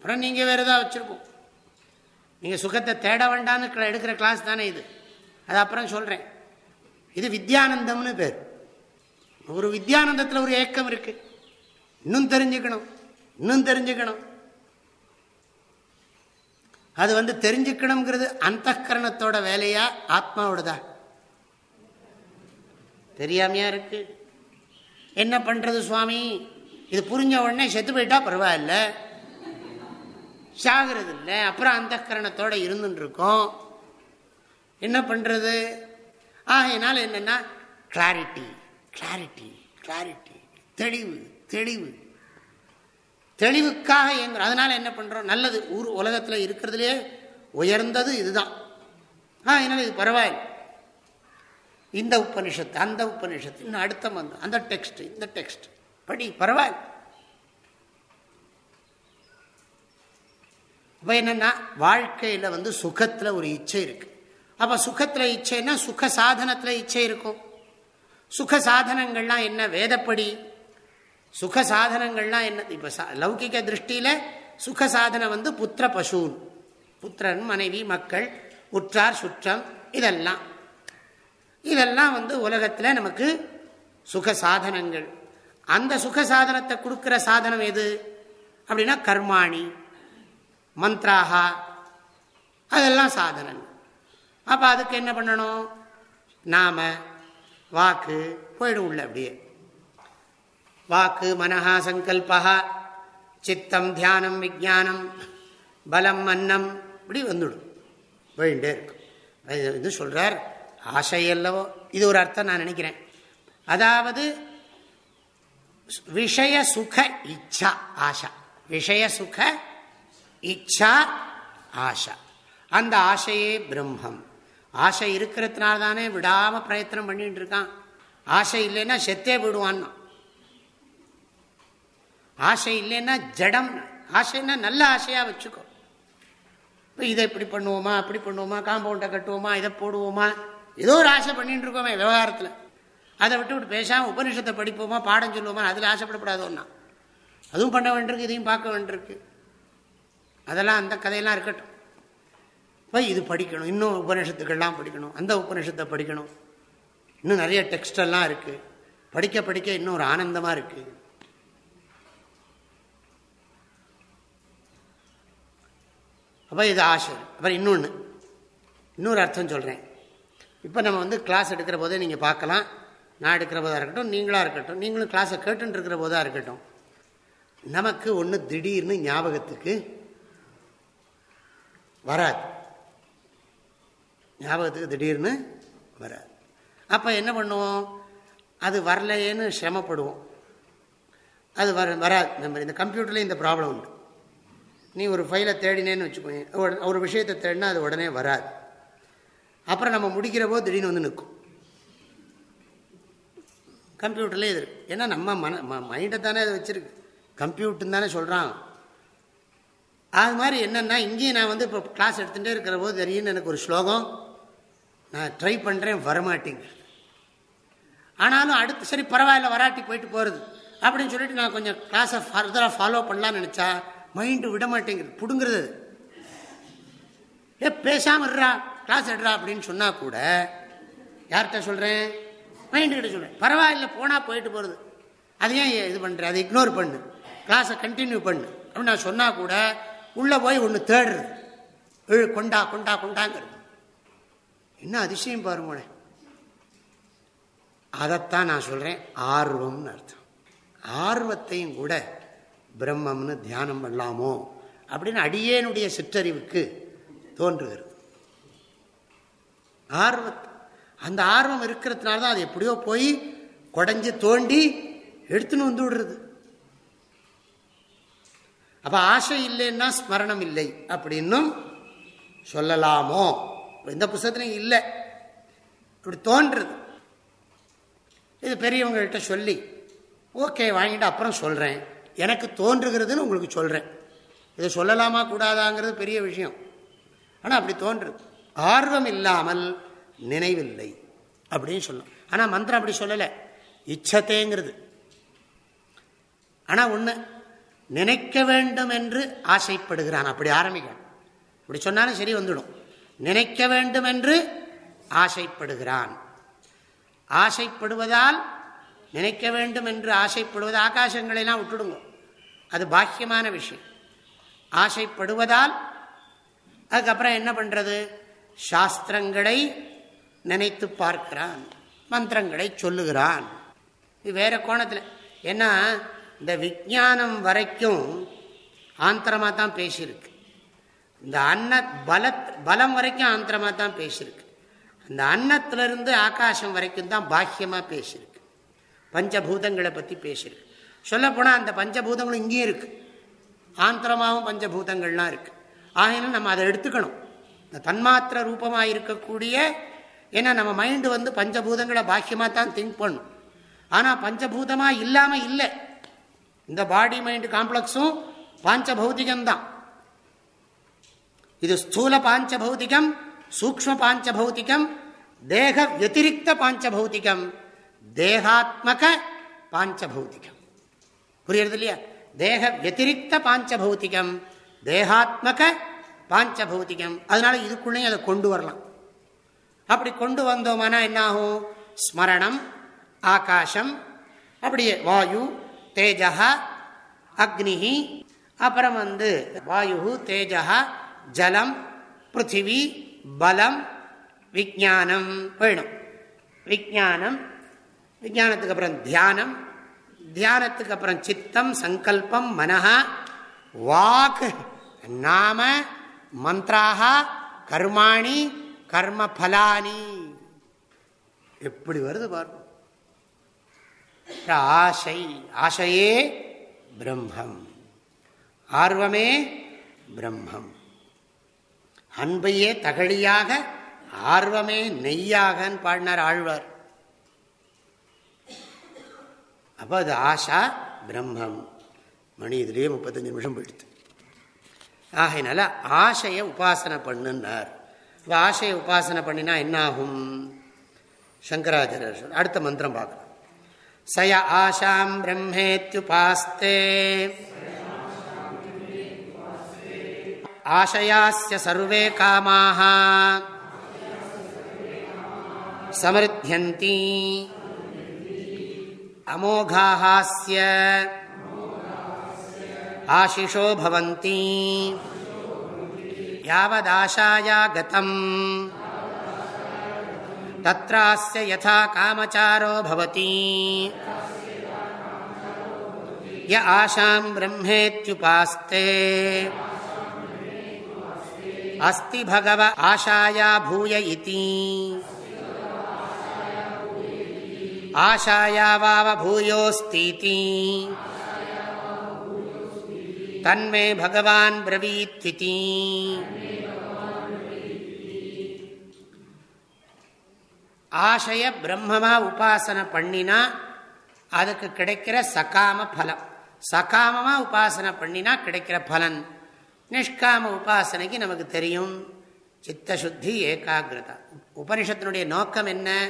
அப்புறம் நீங்கள் வேறு ஏதாவது வச்சுருக்கோம். நீங்கள் சுகத்தை தேட வேண்டாம்னு எடுக்கிற கிளாஸ் தானே இது. அது அப்புறம் சொல்கிறேன் இது வித்யானந்தம்னு பேர். ஒரு வித்யானந்தத்தில் ஒரு ஏக்கம் இருக்குது இன்னும் தெரிஞ்சுக்கணும். இன்னும் தெரிஞ்சுக்கணும். அது வந்து தெரிஞ்சுக்கணுங்கிறது அந்த கரணத்தோட வேலையா? ஆத்மாவோடதா? தெரியாமையா இருக்கு. என்ன பண்றது சுவாமி? இது புரிஞ்ச உடனே செத்து போயிட்டா பரவாயில்ல. சாகிறது இல்லை அப்புறம் அந்த கரணத்தோடு இருந்துட்டு இருக்கோம் என்ன பண்ணுறது ஆகையினால என்னென்னா கிளாரிட்டி கிளாரிட்டி கிளாரிட்டி தெளிவு தெளிவு. தெளிவுக்காக இயங்குறோம். அதனால் என்ன பண்ணுறோம் நல்லது. ஊர் உலகத்தில் இருக்கிறதுலே உயர்ந்தது இதுதான். ஆ என்னால் இது பரவாயில்லை. இந்த உபனிஷத்து அந்த உபனிஷத்து இன்னும் அடுத்த மந்தம் அந்த டெக்ஸ்ட் இந்த டெக்ஸ்ட் படி பரவாயில்ல. இப்போ என்னென்னா வாழ்க்கையில் வந்து சுகத்தில் ஒரு இச்சை இருக்குது அப்போ சுகத்தில் இச்சைன்னா சுக சாதனத்தில் இச்சை இருக்கும். சுக சாதனங்கள்லாம் என்ன? வேதப்படி. சுக சாதனங்கள்லாம் என்ன? இப்போ லௌகிக திருஷ்டியில் சுக சாதனம் வந்து புத்திர பசூன். புத்திரன் மனைவி மக்கள் உற்றார் சுற்றம் இதெல்லாம். இதெல்லாம் வந்து உலகத்தில் நமக்கு சுக சாதனங்கள். அந்த சுக சாதனத்தை கொடுக்குற சாதனம் எது? அப்படின்னா கர்மாணி. மந்த்ராகா. அதெல்லாம் சாதனன். அப்போ அதுக்கு என்ன பண்ணணும்? நாம வாக்கு போயிடும் உள்ள அப்படியே. வாக்கு மனஹா சங்கல்பா சித்தம் தியானம் விஜானம் பலம் மன்னம் இப்படி வந்துடும். போயிட்டே இருக்கும் இது சொல்கிறார் ஆசை அல்லவோ இது ஒரு அர்த்தம் நான் நினைக்கிறேன். அதாவது விஷய சுக இச்சா ஆஷா விஷய சுக இச்சா ஆஷா அந்த ஆசையே பிரம்மம். ஆசை இருக்கிறதுனால தானே விடாம பிரயத்தனம் பண்ணிட்டு இருக்கான். ஆசை இல்லைன்னா செத்தே விடுவான் ஆசை இல்லைன்னா ஜடம் ஆசைன்னா நல்ல ஆசையா வச்சுக்கோ. இப்போ இதை இப்படி பண்ணுவோமா அப்படி பண்ணுவோமா காம்பவுண்டை கட்டுவோமா இதை போடுவோமா? ஏதோ ஒரு ஆசை பண்ணிட்டு இருக்கோமே விவகாரத்தில். அதை விட்டு விட்டு பேசாமல் உபனிஷத்தை படிப்போமா பாடம் சொல்லுவோமா அதில் ஆசைப்படப்படாது ஒன்றா அதுவும் பண்ண வேண்டியிருக்கு இதையும் பார்க்க வேண்டியிருக்கு. அதெல்லாம் அந்த கதையெல்லாம் இருக்கட்டும். இப்போ இது படிக்கணும் இன்னும் உபநிஷத்துக்கள்லாம் படிக்கணும் அந்த உபநிஷத்தை படிக்கணும். இன்னும் நிறைய டெக்ஸ்டெல்லாம் இருக்குது படிக்க படிக்க இன்னும் ஒரு ஆனந்தமாக இருக்குது அப்போ இது ஆசை. அப்புறம் இன்னொன்று இன்னொரு அர்த்தம் சொல்கிறேன் இப்போ நம்ம வந்து கிளாஸ் எடுக்கிற போதே நீங்கள் பார்க்கலாம். நான் எடுக்கிற போதாக இருக்கட்டும் நீங்களாக இருக்கட்டும் நீங்களும் கிளாஸை கேட்டுன்னு இருக்கிற போதாக இருக்கட்டும். நமக்கு ஒன்று திடீர்னு ஞாபகத்துக்கு வராது. ஞாபகத்துக்கு திடீர்னு வராது. அப்போ என்ன பண்ணுவோம்? அது வரலையேன்னு சிரமப்படுவோம். அது வர வராது. நம்ம இந்த கம்ப்யூட்டர்லேயும் இந்த ப்ராப்ளம் உண்டு. நீ ஒரு ஃபைலை தேடினேன்னு வச்சுக்கோங்க ஒரு விஷயத்தை தேடினா அது உடனே வராது. அப்புறம் நம்ம முடிக்கிற போது திடீர்னு வந்து நிற்கும். கம்ப்யூட்டர்லேயே இது ஏன்னா நம்ம மன மைண்டை தானே அதை வச்சுருக்கு. கம்ப்யூட்டர்னு தானே சொல்கிறான் அது மாதிரி என்னென்னா இங்கேயும் நான் வந்து இப்போ கிளாஸ் எடுத்துகிட்டே இருக்கிற போது தெரியும்னு எனக்கு ஒரு ஸ்லோகம். நான் ட்ரை பண்ணுறேன் வரமாட்டேங்க ஆனாலும் அடுத்து சரி பரவாயில்ல வராட்டி போயிட்டு போகிறது அப்படின்னு சொல்லிட்டு நான் கொஞ்சம் கிளாஸை ஃபர்தராக ஃபாலோ பண்ணலான்னு நினச்சா மைண்டு விட மாட்டேங்குது பிடுங்கிறது. ஏ பேசாமல் இருறா கிளாஸ் எடுறா அப்படின்னு சொன்னால் கூட யார்கிட்ட சொல்கிறேன் மைண்டு கிட்ட சொல்கிறேன் பரவாயில்ல போனால் போயிட்டு போகிறது அது ஏன் இது பண்ணுறேன் அதை இக்னோர் பண்ணு. கிளாஸை கண்டினியூ பண்ணு. அப்படின்னு நான் சொன்னால் கூட உள்ளே போய் ஒன்று தேடுறது. இழு கொண்டா கொண்டா கொண்டாங்கிறது. என்ன அதிசயம் பாருங்களேன் அதைத்தான் நான் சொல்கிறேன் ஆர்வம்னு அர்த்தம். ஆர்வத்தையும் கூட பிரம்மம்னு தியானம் பண்ணலாமோ அப்படின்னு அடியேனுடைய சிற்றறிவுக்கு தோன்றுகிறது. ஆர்வத்தை அந்த ஆர்வம் இருக்கிறதுனால தான் அது எப்படியோ போய் குடஞ்சி தோண்டி எடுத்துன்னு வந்து விடுறது. அப்ப ஆசை இல்லைன்னா ஸ்மரணம் இல்லை அப்படின்னும் சொல்லலாமோ? இந்த புஸ்தகத்திலையும் இல்லை. இப்படி தோன்றுறது. இது பெரியவங்கள்கிட்ட சொல்லி ஓகே வாங்கிட்டு அப்புறம் சொல்கிறேன் எனக்கு தோன்றுகிறதுன்னு உங்களுக்கு சொல்கிறேன் இதை சொல்லலாமா கூடாதாங்கிறது பெரிய விஷயம். ஆனால் அப்படி தோன்றுது ஆர்வம் இல்லாமல் நினைவில்லை அப்படின்னு சொல்லலாம். ஆனால் மந்திரம் அப்படி சொல்லலை. இச்சத்தேங்கிறது. ஆனால் ஒன்று நினைக்க வேண்டும் என்று ஆசைப்படுகிறான். அப்படி ஆரம்பிக்கணும் அப்படி சொன்னாலும் சரி வந்துடும். நினைக்க வேண்டும் என்று ஆசைப்படுகிறான். ஆசைப்படுவதால் நினைக்க வேண்டும் என்று ஆசைப்படுவது ஆகாசங்களெல்லாம் விட்டுடுங்க. அது பாக்கியமான விஷயம். ஆசைப்படுவதால் அதுக்கப்புறம் என்ன பண்ணுறது சாஸ்திரங்களை நினைத்து பார்க்கிறான். மந்திரங்களை சொல்லுகிறான். இது வேற கோணத்தில். ஏன்னா இந்த விஜானம் வரைக்கும் ஆந்திரமாக தான் பேசியிருக்கு. இந்த அன்ன பலத் பலம் வரைக்கும் ஆந்திரமாக தான் பேசியிருக்கு. அந்த அன்னத்திலிருந்து ஆகாசம் வரைக்கும் தான் பாக்கியமாக பேசியிருக்கு. பஞ்சபூதங்களை பற்றி பேசியிருக்கு. சொல்லப்போனால் அந்த பஞ்சபூதங்களும் இங்கேயும் இருக்குது ஆந்திரமாகவும் பஞ்சபூதங்கள்லாம் இருக்குது ஆகினாலும் நம்ம அதை எடுத்துக்கணும். இந்த தன்மாத்திர ரூபமாக இருக்கக்கூடிய ஏன்னா நம்ம மைண்டு வந்து பஞ்சபூதங்களை பாக்கியமாக தான் திங்க் பண்ணும். ஆனால் பஞ்சபூதமாக இல்லாமல் இல்லை. இந்த பாடி மைண்டு காம்ப்ளெக்ஸும் பாஞ்சபௌதிகம்தான். இது ஸ்தூல பாஞ்சபௌதிகம் சூக்ம பாஞ்சபௌதிகம் தேக வத்திரிக்த பாஞ்சபௌதிகம் தேகாத்மக பாஞ்சபௌதிகம். புரியுறது இல்லையா? தேக வத்திரிக்த பாஞ்சபௌதிகம் தேகாத்மக பாஞ்சபௌதிகம். அதனால இதுக்குள்ளேயும் அதை கொண்டு வரலாம். அப்படி கொண்டு வந்தோம்னா என்னாகும்? ஸ்மரணம் ஆகாசம் அப்படியே வாயு தேஜா அக்னி அப்புறம் வந்து வாயு தேஜா ஜலம் பிருத்திவி பலம் விஜானம் வேணும். விஜானம் விஜானத்துக்கு அப்புறம் தியானம் தியானத்துக்கு அப்புறம் சித்தம் சங்கல்பம் மனஹா வாக் நாம மந்திராக கர்மாணி கர்ம பலானி. எப்படி வருது பாருங்க. ஆசை ஆசையே பிரம்மம். ஆர்வமே பிரம்மம். அன்பையே தகழியாக ஆர்வமே நெய்யாகன்னு பாடினார் ஆழ்வார். அப்போ அது ஆஷா பிரம்மம். மணி இதுலேயே முப்பத்தஞ்சு நிமிஷம் போயிடுது. ஆகையினால ஆசையை உபாசனை பண்ணுன்னார். இப்போ ஆசையை உபாசனை பண்ணினா என்ன ஆகும் சங்கராச்சாரியர் அடுத்த மந்திரம் स य आशां ब्रह्मेत्युपास्ते। आशयास्य सर्वे अमोघा समृद्ध्यन्ति। अमोघाः स्य आशिषो भवन्ति। यावदाशाया गतम् तत्रास्य यथा कामचारो अस्ति भगव आशाया भूय इति। आशायावावभूयोऽस्तीति तन्मे भगवान् ஆசைய பிரம்மமா உபாசனை பண்ணினா அதுக்கு கிடைக்கிற சகாம பலம். சகாமமா உபாசனை பண்ணினா கிடைக்கிற பலன். நிஷ்காம உபாசனைக்கு நமக்கு தெரியும். சித்தசுத்தி ஏகாகிரதா. உபனிஷத்தினுடைய நோக்கம் என்ன?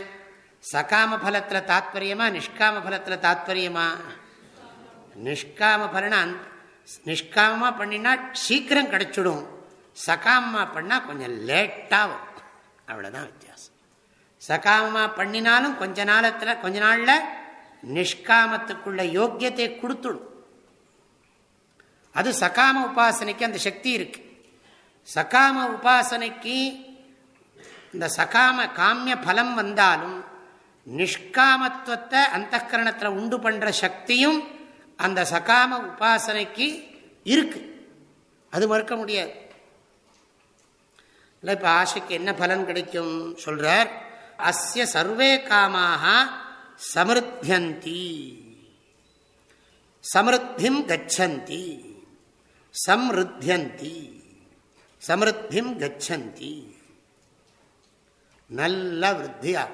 சகாம பலத்தில் தாத்பரியமா நிஷ்காம பலத்தில் தாத்பரியமா? நிஷ்காம பலனா நிஷ்காமமாக பண்ணினா சீக்கிரம் கிடைச்சிடும். சகாமமாக பண்ணால் கொஞ்சம் லேட்டாகும் அவ்வளோதான் வித்தியாசம். சகாமமாக பண்ணினாலும் கொஞ்ச நாளத்தில் கொஞ்ச நாளில் நிஷ்காமத்துக்குள்ள யோக்கியத்தை கொடுத்துடும். அது சகாம உபாசனைக்கு அந்த சக்தி இருக்கு. சகாம உபாசனைக்கு இந்த சகாம காமிய பலம் வந்தாலும் நிஷ்காமத்துவத்தை அந்த கரணத்தில் உண்டு பண்ணுற சக்தியும் அந்த சகாம உபாசனைக்கு இருக்கு. அது மறுக்க முடியாது. இல்லை இப்போ ஆசைக்கு என்ன பலன் கிடைக்கும் சொல்கிறார் அஸ்ய சர்வே காமாக சமிருத்தியந்தி சமிருத்திம் கச்சந்தி. சம்ருத்தியந்தி சமிருத்திம் கச்சந்தி. நல்ல விருத்தியா.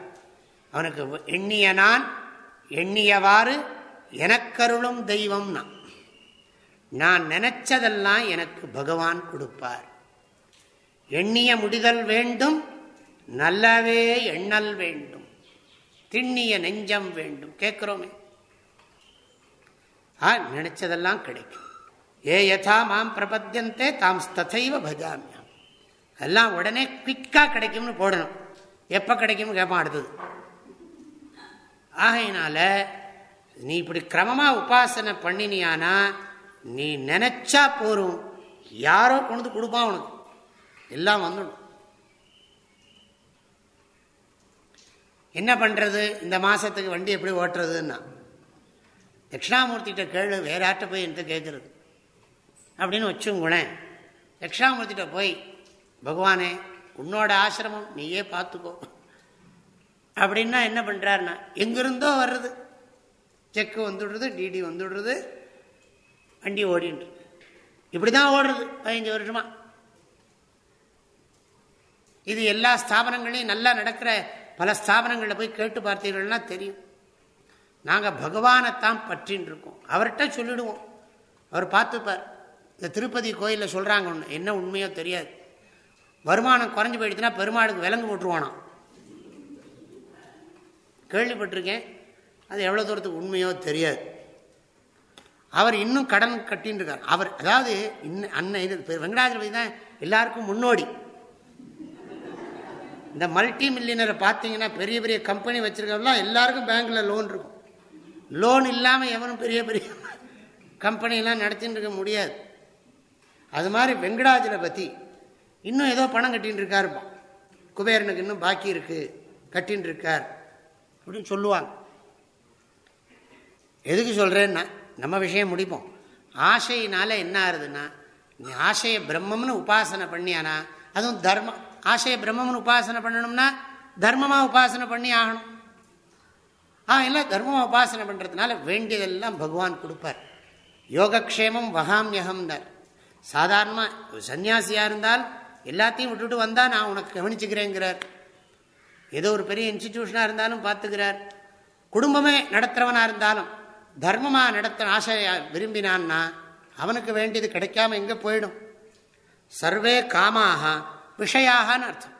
அவனுக்கு எண்ணிய நான் எண்ணியவாறு எனக்கருளும் தெய்வம்னா. நான் நினைச்சதெல்லாம் எனக்கு பகவான் கொடுப்பார். எண்ணிய முடிதல் வேண்டும் நல்லவே எண்ணல் வேண்டும். திண்ணிய நெஞ்சம் வேண்டும். கேட்குறோமே? ஆ நினைச்சதெல்லாம் கிடைக்கும். ஏ யதா மாம் பிரபத்தியந்தே தாம் ததைவ பஜாமியாம். எல்லாம் உடனே குவிக்காக கிடைக்கும்னு போடணும். எப்போ கிடைக்கும்னு கேட்பான் அடுத்தது. ஆகையினால நீ இப்படி கிரமமாக உபாசனை பண்ணினியானா நீ நினைச்சா போரும் யாரோ கொண்டு கொடுப்பான் உனக்கு. எல்லாம் வந்துடும். என்ன பண்ணுறது இந்த மாதத்துக்கு வண்டி எப்படி ஓட்டுறதுன்னா? தட்சிணாமூர்த்திகிட்ட கேளு வேற ஆட்ட போய் என்கிட்ட கேட்குறது அப்படின்னு வச்சுங்களேன் தட்சிணாமூர்த்திகிட்ட போய் பகவானே உன்னோட ஆசிரமம் நீயே பார்த்துக்கோ. அப்படின்னா என்ன பண்ணுறாருன்னா எங்கிருந்தோ வர்றது. செக்கு வந்துடுறது டிடி வந்துடுறது வண்டி ஓடின்னு இப்படி தான் ஓடுறது பதினஞ்சு வருஷமா. இது எல்லா ஸ்தாபனங்களையும் நல்லா நடக்கிற பல ஸ்தாபனங்களில் போய் கேட்டு பார்த்தீர்கள்னா தெரியும். நாங்கள் பகவானைத்தான் பற்றின்னு இருக்கோம் அவர்கிட்ட சொல்லிடுவோம். அவர் பார்த்துப்பார். இந்த திருப்பதி கோயிலில் சொல்கிறாங்க ஒன்று என்ன உண்மையோ தெரியாது. வருமானம் குறைஞ்சி போயிடுச்சுன்னா பெருமாளுக்கு விலங்கு போட்டுருவானாம். கேள்விப்பட்டிருக்கேன். அது எவ்வளோ தூரத்துக்கு உண்மையோ தெரியாது. அவர் இன்னும் கடன் கட்டின்னு இருக்கார் அவர் அதாவது இன்னும் அண்ணன் இது வெங்கடாஜலபதி தான் எல்லாருக்கும் முன்னோடி. இந்த மல்டி மில்லியனரை பார்த்தீங்கன்னா பெரிய பெரிய கம்பெனி வச்சிருக்கலாம் எல்லாருக்கும் பேங்க்ல லோன் இருக்கும். லோன் இல்லாமல் எவனும் பெரிய பெரிய கம்பெனிலாம் நடத்தின்னு இருக்க முடியாது. அது மாதிரி வெங்கடாஜலபதி இன்னும் ஏதோ பணம் கட்டின்னு இருக்காருப்பா குபேரனுக்கு இன்னும் பாக்கி இருக்கு கட்டின்னு இருக்கார் அப்படின்னு சொல்லுவாங்க. எதுக்கு சொல்கிறேன்னா நம்ம விஷயம் முடிப்போம். ஆசையினால என்ன ஆகுதுன்னா நீ ஆசையை பிரம்மம்னு உபாசனை பண்ணியானா அதுவும் தர்மம். ஆசையை பிரம்மம்னு உபாசனை பண்ணணும்னா தர்மமாக உபாசனை பண்ணி ஆகணும். ஆ இல்லை தர்மமாக உபாசனை பண்ணுறதுனால வேண்டியதெல்லாம் பகவான் கொடுப்பார். யோகக்ஷேமம் வகாமியகம்னார். சாதாரணமாக சன்னியாசியாக இருந்தால் எல்லாத்தையும் விட்டுட்டு வந்தால் நான் உனக்கு கவனிச்சுக்கிறேங்கிறார். ஏதோ ஒரு பெரிய இன்ஸ்டிடியூஷனாக இருந்தாலும் பார்த்துக்கிறார். குடும்பமே நடத்துகிறவனாக இருந்தாலும் தர்மமாக நடத்த ஆசையா விரும்பினான்னா அவனுக்கு வேண்டியது கிடைக்காம எங்கே போயிடும்? சர்வே காமாக விஷயாகனு அர்த்தம்.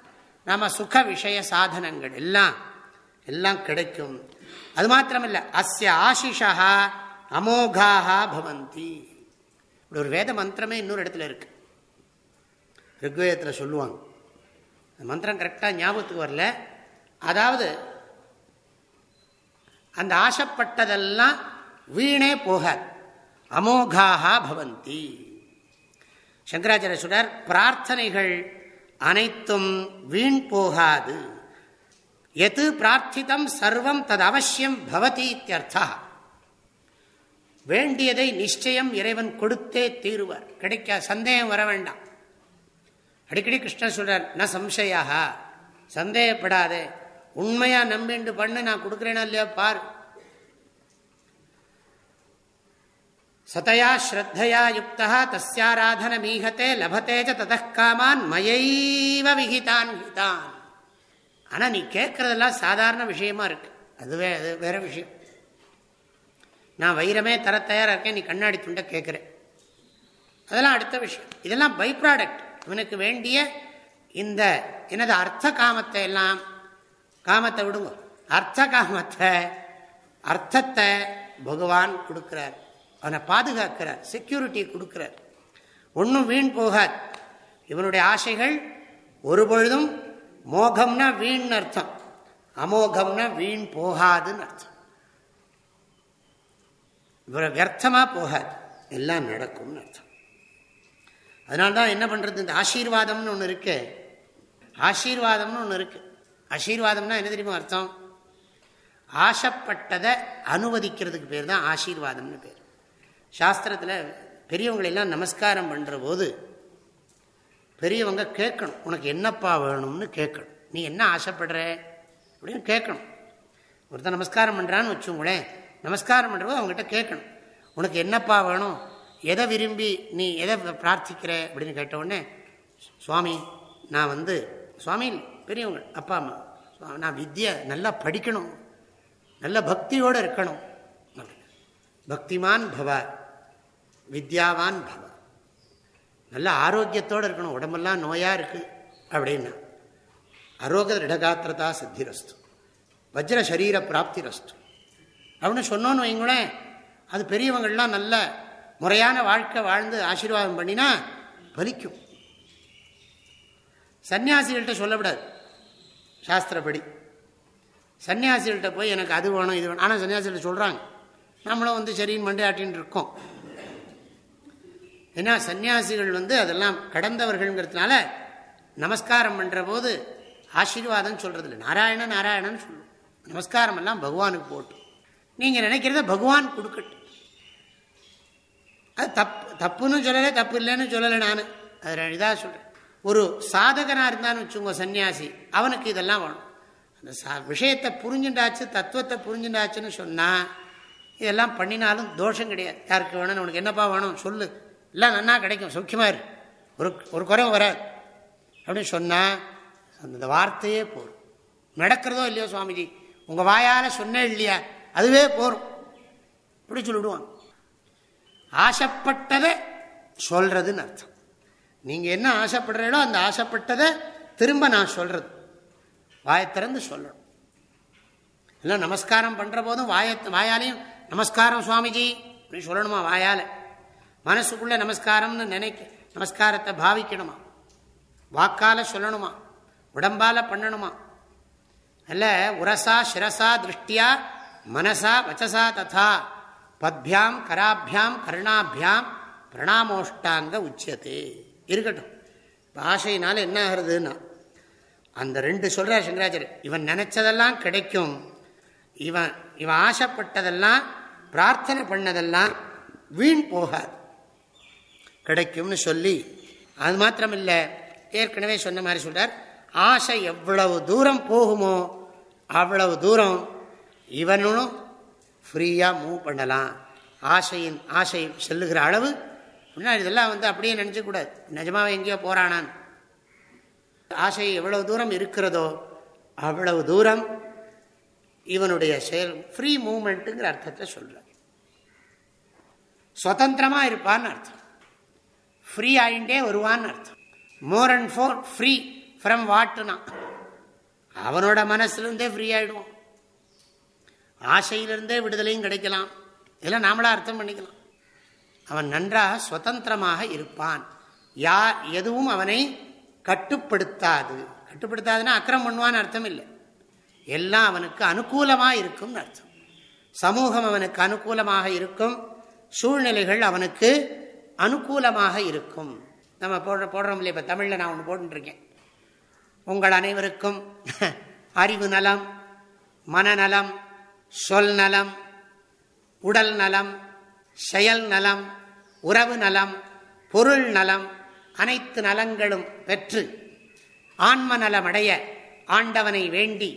நாம சுக விஷய சாதனங்கள் எல்லாம் எல்லாம் கிடைக்கும். அது மாத்திரமில்லை அஸ்ய ஆசிஷா அமோகாக பவந்தி. இப்படி ஒரு வேத மந்திரமே இன்னொரு இடத்துல இருக்கு. ரிக்வேதத்தில் சொல்லுவாங்க. அந்த மந்திரம் கரெக்டாக ஞாபகத்துக்கு வரல. அதாவது அந்த ஆசைப்பட்டதெல்லாம் வீணே போக அமோகாக பவந்தி. சங்கராச்சாரிய சொல்றார் பிரார்த்தனைகள் அனைத்தும் வீண் போகாது. எது பிரார்த்தித்தம் சர்வம் தது அவசியம் பவதி இத்தியர்த்தா. வேண்டியதை நிச்சயம் இறைவன் கொடுத்தே தீருவார். கிடைக்க சந்தேகம் வர வேண்டாம். அடிக்கடி கிருஷ்ணன் சொல்றார் நான் சம்சயாக சந்தேகப்படாதே. உண்மையா நம்பிண்டு பண்ணு நான் கொடுக்குறேனா இல்லையா பாரு. சதயா ஸ்ரத்தையா யுக்தா தஸ்யாராதன மீகத்தே லபத்தே ததக்காமான் மயைவ விகிதான் ஹிதான் ஆனால் நீ கேட்கறதெல்லாம் சாதாரண விஷயமா இருக்கு. அதுவே அது வேற விஷயம். நான் வைரமே தர தயாராக இருக்கேன் நீ கண்ணாடி துண்டை கேட்குறேன் அதெல்லாம் அடுத்த விஷயம். இதெல்லாம் பை ப்ராடக்ட். இவனுக்கு வேண்டிய இந்த எனது அர்த்த காமத்தை எல்லாம் காமத்தை விடுங்க. அர்த்த காமத்தை அர்த்தத்தை பகவான் கொடுக்கிறார். அவனை பாதுகாக்கிறார் செக்யூரிட்டி கொடுக்கிறார். ஒன்றும் வீண் போகாது. இவனுடைய ஆசைகள் ஒரு பொழுதும் மோகம்னா வீண் அர்த்தம். அமோகம்னா வீண் போகாதுன்னு அர்த்தம். இவரை வியர்த்தமாக போகாது. எல்லாம் நடக்கும்னு அர்த்தம். அதனால்தான் என்ன பண்ணுறது இந்த ஆசீர்வாதம்னு ஒன்று இருக்கு. ஆசீர்வாதம்னு ஒன்று இருக்கு. ஆசீர்வாதம்னா என்ன தெரியுமா அர்த்தம்? ஆசைப்பட்டதை அனுமதிக்கிறதுக்கு பேர் தான் ஆசீர்வாதம்னு பேர். சாஸ்திரத்தில் பெரியவங்களெல்லாம் நமஸ்காரம் பண்ணுற போது பெரியவங்க கேட்கணும் உனக்கு என்னப்பா வேணும்னு கேட்கணும். நீ என்ன ஆசைப்படுற? அப்படின்னு கேட்கணும். ஒருத்தர் நமஸ்காரம் பண்ணுறான்னு வச்சுங்களேன் நமஸ்காரம் பண்ணுறபோது அவங்ககிட்ட கேட்கணும். உனக்கு என்னப்பா வேணும்? எதை விரும்பி நீ எதை பிரார்த்திக்கிற? அப்படின்னு கேட்ட உடனே சுவாமி நான் வந்து சுவாமி பெரியவங்க அப்பா அம்மா நான் வித்தியை நல்லா படிக்கணும். நல்ல பக்தியோடு இருக்கணும். பக்திமான் பவ வித்யாவான் பவ. நல்ல ஆரோக்கியத்தோடு இருக்கணும். உடம்பெல்லாம் நோயாக இருக்குது அப்படின்னா. அரோக திடகாத்திரதா சித்திரஸ்து. வஜ்ர சரீர பிராப்தி ரஸ்து அப்படின்னு சொன்னோன்னு வைங்களேன் அது பெரியவங்கள்லாம் நல்ல முறையான வாழ்க்கை வாழ்ந்து ஆசீர்வாதம் பண்ணினா பலிக்கும். சன்னியாசிகள்கிட்ட சொல்லக்கூடாது சாஸ்திரப்படி. சன்னியாசிகள்கிட்ட போய் எனக்கு அது வேணும் இது வேணும். ஆனால் சன்னியாசிகள்ட்ட சொல்கிறாங்க நம்மளும் வந்து சரின்னு மண்டையாட்டின்னு இருக்கோம். ஏன்னா சன்னியாசிகள் வந்து அதெல்லாம் கடந்தவர்கள்ங்கிறதுனால நமஸ்காரம் பண்ணுற போது ஆசீர்வாதம் சொல்கிறது இல்லை நாராயண நாராயணன் சொல்லுவோம். நமஸ்காரம் எல்லாம் பகவானுக்கு போட்டு. நீங்கள் நினைக்கிறத பகவான் கொடுக்கட்டும். அது தப்பு தப்புன்னு சொல்லலை தப்பு இல்லைன்னு சொல்லலை நான். அது இதாக சொல்கிறேன் ஒரு சாதகனாக இருந்தான்னு வச்சுக்கோங்க சன்னியாசி அவனுக்கு இதெல்லாம் வேணும். அந்த சா விஷயத்தை புரிஞ்சுண்டாச்சு தத்துவத்தை புரிஞ்சுண்டாச்சுன்னு சொன்னால் இதெல்லாம் பண்ணினாலும் தோஷம் கிடையாது. யாருக்கு வேணும் உனக்கு என்னப்பா வேணும்? சொல்லு. எல்லாம் நன்னா கிடைக்கும் சௌக்கியமாக இரு. ஒரு ஒரு குறை வராது. அப்படின்னு சொன்னால் அந்த வார்த்தையே போகும் நடக்கிறதோ இல்லையோ சுவாமிஜி உங்கள் வாயால் சொன்னேன் இல்லையா அதுவே போகும் இப்படி சொல்லிவிடுவான். ஆசைப்பட்டதை சொல்கிறதுன்னு அர்த்தம். நீங்கள் என்ன ஆசைப்படுறீங்களோ அந்த ஆசைப்பட்டதை திரும்ப நான் சொல்கிறது வாயை திறந்து சொல்லணும். எல்லாம் நமஸ்காரம் பண்ணுற போதும் வாய வாயாலையும் நமஸ்காரம் சுவாமிஜி அப்படின்னு சொல்லணுமா வாயால்? மனசுக்குள்ள நமஸ்காரம்னு நினைக்க நமஸ்காரத்தை பாவிக்கணுமா? வாக்கால சொல்லணுமா? உடம்பால பண்ணணுமா? அல்ல உரசா சிரசா திருஷ்டியா மனசா வச்சசா ததா பத்பியாம் கராபியாம் கருணாபியாம் பிரணாமோஷ்டாங்க உச்சியது இருக்கட்டும். ஆசையினால என்ன ஆகுறதுன்னா அந்த ரெண்டு சொல்கிறார் சங்கராச்சாரியர் இவன் நினைச்சதெல்லாம் கிடைக்கும். இவன் இவன் ஆசைப்பட்டதெல்லாம் பிரார்த்தனை பண்ணதெல்லாம் வீண் போகாது. கிடைக்கும்னு சொல்லி அது மாத்திரம் இல்லை ஏற்கனவே சொன்ன மாதிரி சொல்றார் ஆசை எவ்வளவு தூரம் போகுமோ அவ்வளவு தூரம் இவனும் ஃப்ரீயாக மூவ் பண்ணலாம். ஆசையின் ஆசை செல்லுகிற அளவு முன்னாடி இதெல்லாம் வந்து அப்படியே நினச்சக்கூடாது நிஜமாவே எங்கேயோ போகிறானான் ஆசை எவ்வளவு தூரம் இருக்கிறதோ அவ்வளவு தூரம் இவனுடைய செயல் ஃப்ரீ மூமெண்ட்டுங்கிற அர்த்தத்தை சொல்கிறார் சுதந்திரமாக இருப்பான்னு அர்த்தம். ஃப்ரீ ஆகிண்டே வருவான்னு அர்த்தம். More and four free from வாட்டுனா அவனோட மனசுலேருந்தே ஃப்ரீ ஆகிடுவோம் ஆசையிலிருந்தே விடுதலையும் கிடைக்கலாம். இதெல்லாம் நாமளாக அர்த்தம் பண்ணிக்கலாம். அவன் நன்றாக சுதந்திரமாக இருப்பான். யார் எதுவும் அவனை கட்டுப்படுத்தாது. கட்டுப்படுத்தாதுன்னா அக்கிரம் பண்ணுவான்னு அர்த்தம் இல்லை எல்லாம் அவனுக்கு அனுகூலமாக இருக்கும்னு அர்த்தம். சமூகம் அவனுக்கு அனுகூலமாக இருக்கும். சூழ்நிலைகள் அவனுக்கு அனுகூலமாக இருக்கும். நம்ம போடுற போடுறோம் இல்லையா இப்போ தமிழில் நான் ஒன்று போட்டுருக்கேன். உங்கள் அனைவருக்கும் <laughs> அறிவு நலம் மனநலம் சொல் நலம் உடல் நலம் செயல் நலம் உறவு நலம் பொருள் நலம் அனைத்து நலங்களும் பெற்று ஆன்ம நலமடைய ஆண்டவனை வேண்டி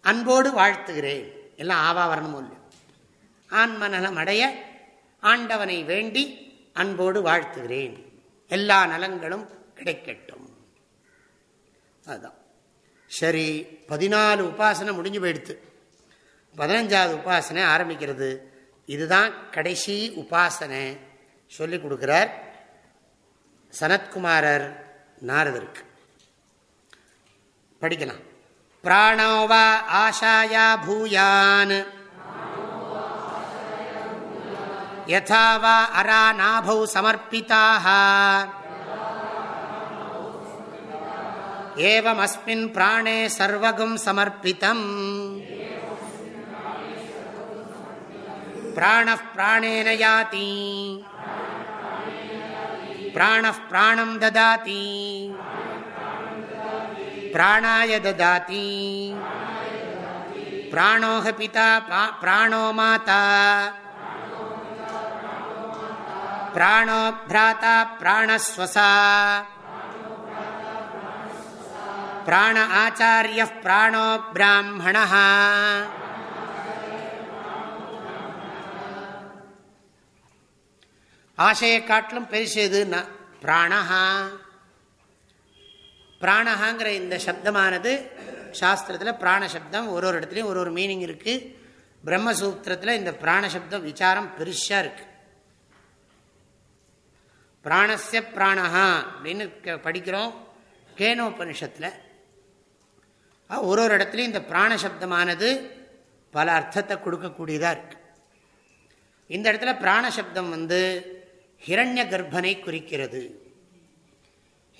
அன்போடு வாழ்த்துகிறேன். எல்லாம் ஆவா வரணும் ஆன்ம நலம் அடைய ஆண்டவனை வேண்டி அன்போடு வாழ்த்துகிறேன். எல்லா நலன்களும் கிடைக்கட்டும். அதுதான் சரி பதினாலு உபாசனை முடிஞ்சு போயிடுத்து. பதினஞ்சாவது உபாசனை ஆரம்பிக்கிறது. இதுதான் கடைசி உபாசனை சொல்லி கொடுக்கிறார் சனத்குமாரர் நாரதருக்கு. படிக்கலாம். பிராணோவா ஆஷாயா பூயான். யதா வா அரா நாபௌ சமர்ப்பிதாக ஏவமஸ்மின் பிராணே சர்வகும் சமர்ப்பிதம் प्राणः प्राणेन याति प्राणः प्राणं ददाति प्राणाय ददाति प्राणो ह पिता प्राणो माता பிராணோ பிராத்தா பிராணஸ்வசா பிராண ஆச்சாரிய பிராணோ பிராமண ஆசையை காட்டிலும் பெருசெதுன்னா பிராணஹா பிராணஹாங்கிற இந்த சப்தமானது சாஸ்திரத்தில் பிராணசப்தம் ஒரு ஒரு இடத்துலையும் ஒரு ஒரு மீனிங் இருக்குது பிரம்மசூத்திரத்தில் இந்த பிராணசப்தம் விசாரம் பெருசாக இருக்குது பிராணசிய பிராணஹா அப்படின்னு படிக்கிறோம் கேனோபனிஷத்தில். ஒரு ஒரு இடத்துலையும் இந்த பிராணசப்தமானது பல அர்த்தத்தை கொடுக்கக்கூடியதாக இருக்கு. இந்த இடத்துல பிராணசப்தம் வந்து ஹிரண்ய கர்ப்பனை குறிக்கிறது.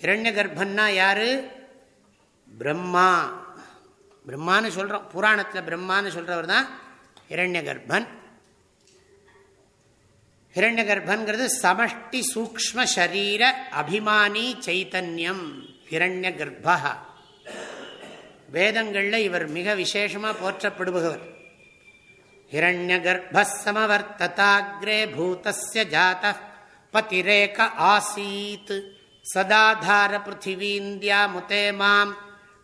ஹிரண்ய கர்ப்பன்னா யாரு? பிரம்மா. பிரம்மான்னு சொல்கிறோம் புராணத்தில் பிரம்மான்னு சொல்கிறவர் தான் ஹிரண்ய கர்ப்பன். ஹிரண்ய கர்ப்பங்கிறது சமஷ்டி சூக்ம சரீர அபிமானி சைத்தன்யம் ஹிரண்ய கர்ப்பா வேதங்களில் இவர் மிக விசேஷமாக போற்றப்படுபவர். ஹிரண்ய கர்ப்பமவர்த்ததாகிரே பூதஸ்ய ஜாத பதிரேக ஆசீத். சதாதார பிருத்திவீந்தியா முதே மாம்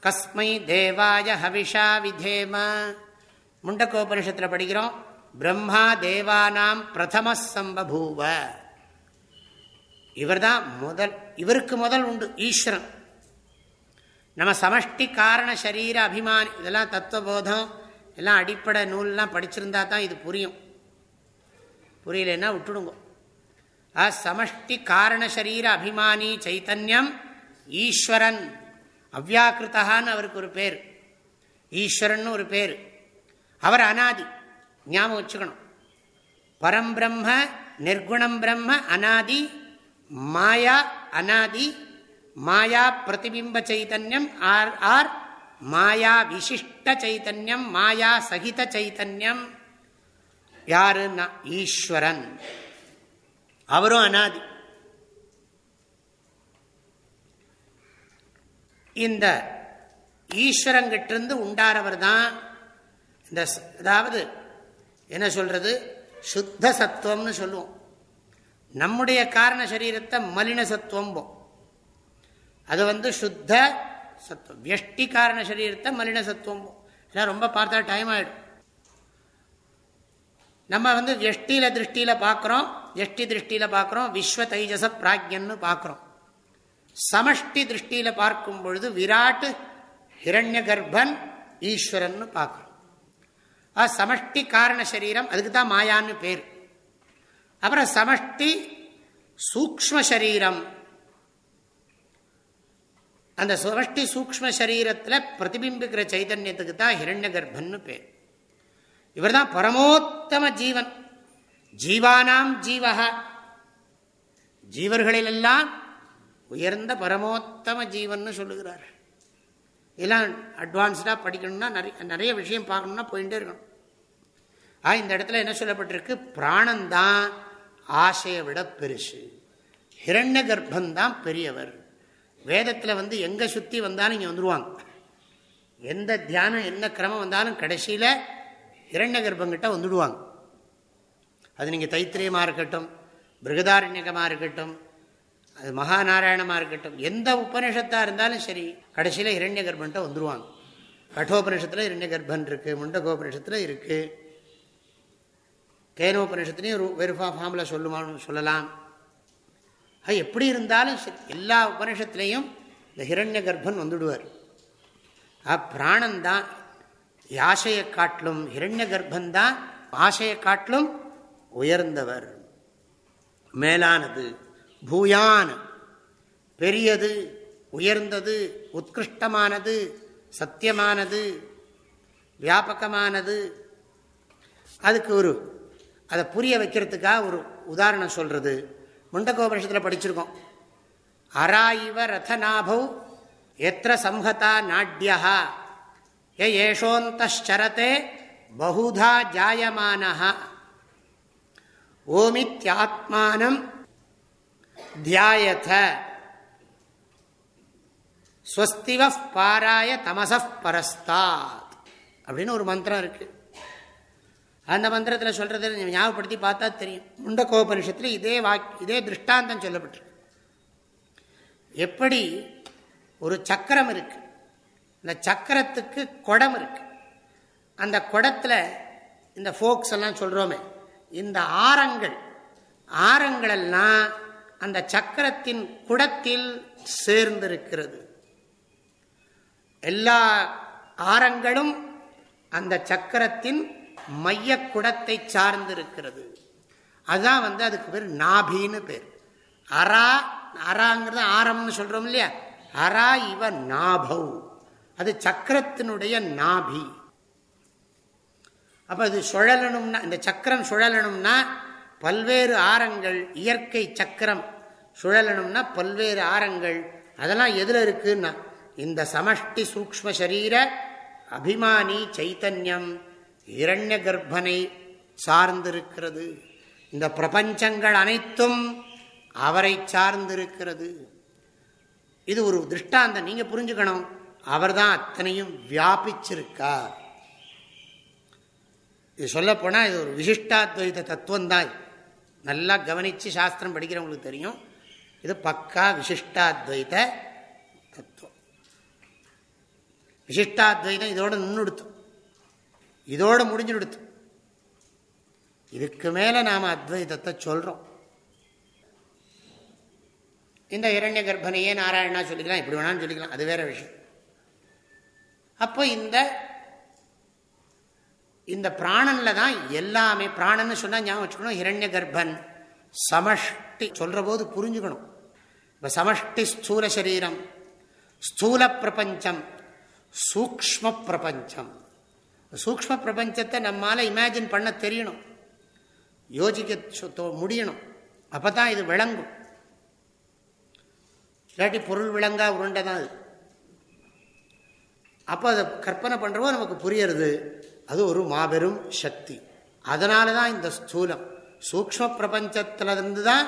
கஸ்மை தேவாய ஹவிஷா விதேம. முண்டக்கோபனிஷத்தில் படிக்கிறோம். பிரம்மா தேவானாம் பிரதம சம்பபூவ. இவர் தான் முதல் இவருக்கு முதல் உண்டு ஈஸ்வரன். நம்ம சமஷ்டி காரண சரீர அபிமானி இதெல்லாம் தத்துவபோதம் எல்லாம் அடிப்படை நூல்லாம் படிச்சிருந்தா தான் இது புரியும். புரியலன்னா விட்டுடுங்க. சமஷ்டி காரண சரீர அபிமானி சைத்தன்யம் ஈஸ்வரன். அவ்யாக்கிருத்தான்னு அவருக்கு ஒரு பேர். ஈஸ்வரன் ஒரு பேர். அவர் அனாதி. ஞாபகம் வச்சுக்கணும். பரம்பிரம்ம நிர்குணம் பிரம்ம அனாதி மாயா அனாதி மாயா பிரதிபிம்ப சைத்தன்யம் ஆர் ஆர் மாயா விசிஷ்ட சைத்தன்யம் மாயா சகித சைத்தன்யம் யாருன்னா? ஈஸ்வரன். அவரும் அனாதி. இந்த ஈஸ்வரங்கிட்டிருந்து உண்டாரவர் தான் இந்த அதாவது என்ன சொல்றது? சுத்த சத்துவம்னு சொல்லுவோம். நம்முடைய காரண சரீரத்தை மலின சத்துவம் அது வந்து சுத்த சத்துவம். வியஷ்டி காரண சரீரத்தை மலின சத்துவம் ரொம்ப பார்த்தா டைம் ஆயிடும். நம்ம வந்து வியஷ்டியில திருஷ்டியில பார்க்குறோம் எஷ்டி திருஷ்டியில பார்க்குறோம் விஸ்வ தைஜச பிராஜ்யன்னு பார்க்குறோம். சமஷ்டி திருஷ்டியில பார்க்கும் பொழுது விராட் ஹிரண்ய கர்ப்பன் ஈஸ்வரன் பார்க்குறோம். சமஷ்டி காரண சரீரம் அதுக்கு தான் மாயான்னு பேர். அப்புறம் சமஷ்டி சூக்ம சரீரம். அந்த சமஷ்டி சூக்ம சரீரத்தில் பிரதிபிம்பிக்கிற சைதன்யத்துக்கு தான் ஹிரண்ய கர்ப்பன்னு பேர். இவர் தான் பரமோத்தம ஜீவன். ஜீவானாம் ஜீவகா ஜீவர்களிலெல்லாம் உயர்ந்த பரமோத்தம ஜீவன் சொல்லுகிறார். இதெல்லாம் அட்வான்ஸ்டாக படிக்கணும்னா நிறைய நிறைய விஷயம் பார்க்கணும்னா போயிட்டே இருக்கணும். ஆ இந்த இடத்துல என்ன சொல்லப்பட்டிருக்கு? பிராணந்தான் ஆசையை விட பெருசு. ஹிரண்ய கர்ப்பந்தான் பெரியவர். வேதத்தில் வந்து எங்கே சுற்றி வந்தாலும் இங்கே வந்துடுவாங்க எந்த தியானம் என்ன கிரமம் வந்தாலும் கடைசியில் இரண்ய கர்ப்பங்கிட்ட வந்துடுவாங்க. அது நீங்கள் தைத்திரியமாக இருக்கட்டும் பிருகதாரண்யகமாக இருக்கட்டும் அது மகாநாராயணமாக இருக்கட்டும் எந்த உபநிஷத்தாக இருந்தாலும் சரி கடைசியில் இரண்ய கர்ப்பன்ட்ட வந்துடுவாங்க கட்டோபனிஷத்தில் இரண்ய கர்ப்பன் இருக்குது முண்டகோபனிஷத்தில் இருக்குது கேனோபனிஷத்துலையும் வெறு ஃபார்மில் சொல்லுவான்னு சொல்லலாம். அது எப்படி இருந்தாலும் எல்லா உபனிஷத்துலேயும் இந்த ஹிரண்ய கர்ப்பன் வந்துடுவார். பிராணந்தான் ஆசையை காட்டிலும் ஹிரண்ய கர்ப்பந்தான் ஆசையை காட்டிலும் உயர்ந்தவர். மேலானது பூயான். பெரியது உயர்ந்தது உத்கிருஷ்டமானது சத்தியமானது வியாபகமானது. அதுக்கு ஒரு அதை புரிய வைக்கிறதுக்காக ஒரு உதாரணம் சொல்றது. முண்டகோபனிஷத்தில் படிச்சிருக்கோம். அரா இவ ரதநாபௌ எத்திர சம்ஹதா நாட்யா ஏஷோந்தரத்தே பகுதா ஜாயமான ஓமித்யாத்மானம் தியாயத. ஸ்வஸ்திவ பாராய தமச பரஸ்தாத். அப்படின்னு ஒரு மந்திரம் இருக்குது அந்த மந்திரத்தில் சொல்றது ஞாபகப்படுத்தி பார்த்தா தெரியும். முண்டகோபனிஷத்தில் இதே வாக் இதே திருஷ்டாந்தம் சொல்லப்பட்டிருக்கு. எப்படி? ஒரு சக்கரம் இருக்கு. இந்த சக்கரத்துக்கு குடம் இருக்கு. அந்த குடத்தில் இந்த ஃபோக்ஸ் எல்லாம் சொல்கிறோமே இந்த ஆரங்கள் ஆரங்களெல்லாம் அந்த சக்கரத்தின் குடத்தில் சேர்ந்திருக்கிறது. எல்லா ஆரங்களும் அந்த சக்கரத்தின் மைய குடத்தை சார்ந்திருக்கிறது. அதுதான் வந்து அதுக்கு பேர் நாபின்னு பேர். அரா அராங்கிறது ஆரம்னு சொல்றோம் இல்லையா? அரா இவ நாபௌ. அது சக்கரத்தினுடைய நாபி. அப்ப அது சுழலணும்னா இந்த சக்கரம் சுழலணும்னா பல்வேறு ஆரங்கள் இயற்கை சக்கரம் சுழலணும்னா பல்வேறு ஆரங்கள். அதெல்லாம் எதுல இருக்குன்னா இந்த சமஷ்டி சூக்ம சரீர அபிமானி சைத்தன்யம். இரண்ய கர்ப்பனை சார்ந்திருக்கிறது. இந்த பிரபஞ்சங்கள் அனைத்தும் அவரை சார்ந்திருக்கிறது. இது ஒரு திருஷ்டாந்தம். நீங்க புரிஞ்சுக்கணும். அவர் தான் அத்தனையும் வியாபிச்சிருக்கார். இது சொல்லப்போனால் இது ஒரு விசிஷ்டாத்வைத தத்துவம் தான் நல்லா கவனித்து சாஸ்திரம் படிக்கிறவங்களுக்கு தெரியும். இது பக்கா விசிஷ்டாத்வைத தத்துவம். விசிஷ்டாத்வைதம் இதோட நின்றுடுத்தும் இதோட முடிஞ்சுடுத்து. இதுக்கு மேலே நாம் அத்வைதத்தை சொல்கிறோம் இந்த இரண்ய கர்ப்பனையே நாராயணா சொல்லிக்கலாம் இப்படி வேணாலும் சொல்லிக்கலாம் அது வேற விஷயம். அப்போ இந்த இந்த பிராணன்ல தான் எல்லாமே பிராணன்னு சொன்னால் ஞாபகம் வச்சுக்கணும் ஹிரண்ய கர்ப்பன் சமஷ்டி சொல்ற போது புரிஞ்சுக்கணும். இப்போ சமஷ்டி ஸ்தூல சரீரம் ஸ்தூல பிரபஞ்சம் சூக்ம பிரபஞ்சம். சூக்ம பிரபஞ்சத்தை நம்மால் இமேஜின் பண்ண தெரியணும். யோசிக்க முடியணும். அப்போ தான் இது விளங்கும். இல்லாட்டி பொருள் விளங்கா உருண்டை தான் அது? அப்போ அதை கற்பனை பண்ணுறவோ நமக்கு புரியறது அது ஒரு மாபெரும் சக்தி. அதனால தான் இந்த ஸ்தூலம். சூக்ம பிரபஞ்சத்திலிருந்து தான்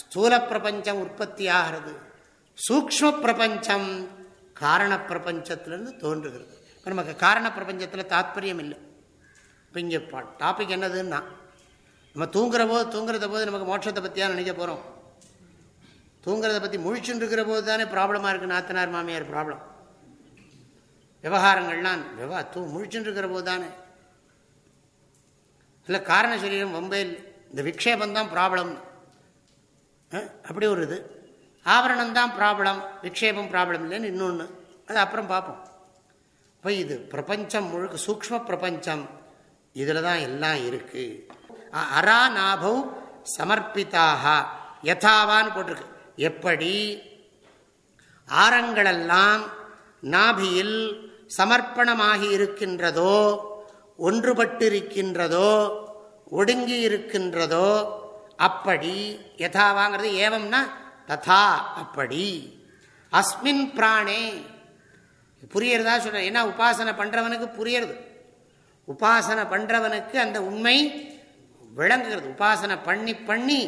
ஸ்தூல பிரபஞ்சம் உற்பத்தி ஆகிறது. சூக்ம பிரபஞ்சம் காரண பிரபஞ்சத்திலிருந்து தோன்றுகிறது. நமக்கு காரண பிரபஞ்சத்தில் தாத்பரியம் இல்லை. இப்போ இங்கே டாபிக் என்னதுன்னா நம்ம தூங்குற போது தூங்குறத போது நமக்கு மோட்சத்தை பற்றியாக நினைக்க போகிறோம் தூங்குறத பற்றி முழிச்சுட்டு இருக்கிற போது தானே ப்ராப்ளமாக இருக்குது நாத்தனார் மாமியார் ப்ராப்ளம் விவகாரங்கள்லாம் விவா தூ முழிச்சுட்டு இருக்கிற போது தானே. இல்லை காரண சரீரம் இல்லை. இந்த விக்ஷேபம் தான் ப்ராப்ளம் அப்படி ஒரு இது. ஆவரணம் தான் ப்ராப்ளம் விக்ஷேபம் ப்ராப்ளம் இல்லைன்னு இன்னொன்று அது அப்புறம் பார்ப்போம். இப்போ இது பிரபஞ்சம் முழுக்க சூக்ம பிரபஞ்சம். இதில் தான் எல்லாம் இருக்குது அரா நாபவ் சமர்ப்பித்தாக யதாவான்னு போட்டிருக்கு. எப்படி? ஆரங்களெல்லாம் நாபியில் சமர்ப்பணமாகி இருக்கின்றதோ ஒன்றுபட்டிருக்கின்றதோ ஒடுங்கி இருக்கின்றதோ அப்படி. யதாவாங்கிறது ஏவம்னா ததா அப்படி. அஸ்மின் பிராணே. புரியறதா சொல்ற? ஏன்னா உபாசனை பண்றவனுக்கு புரியறது. உபாசனை பண்றவனுக்கு அந்த உண்மை விளங்குகிறது. உபாசனை பண்ணி பண்ணி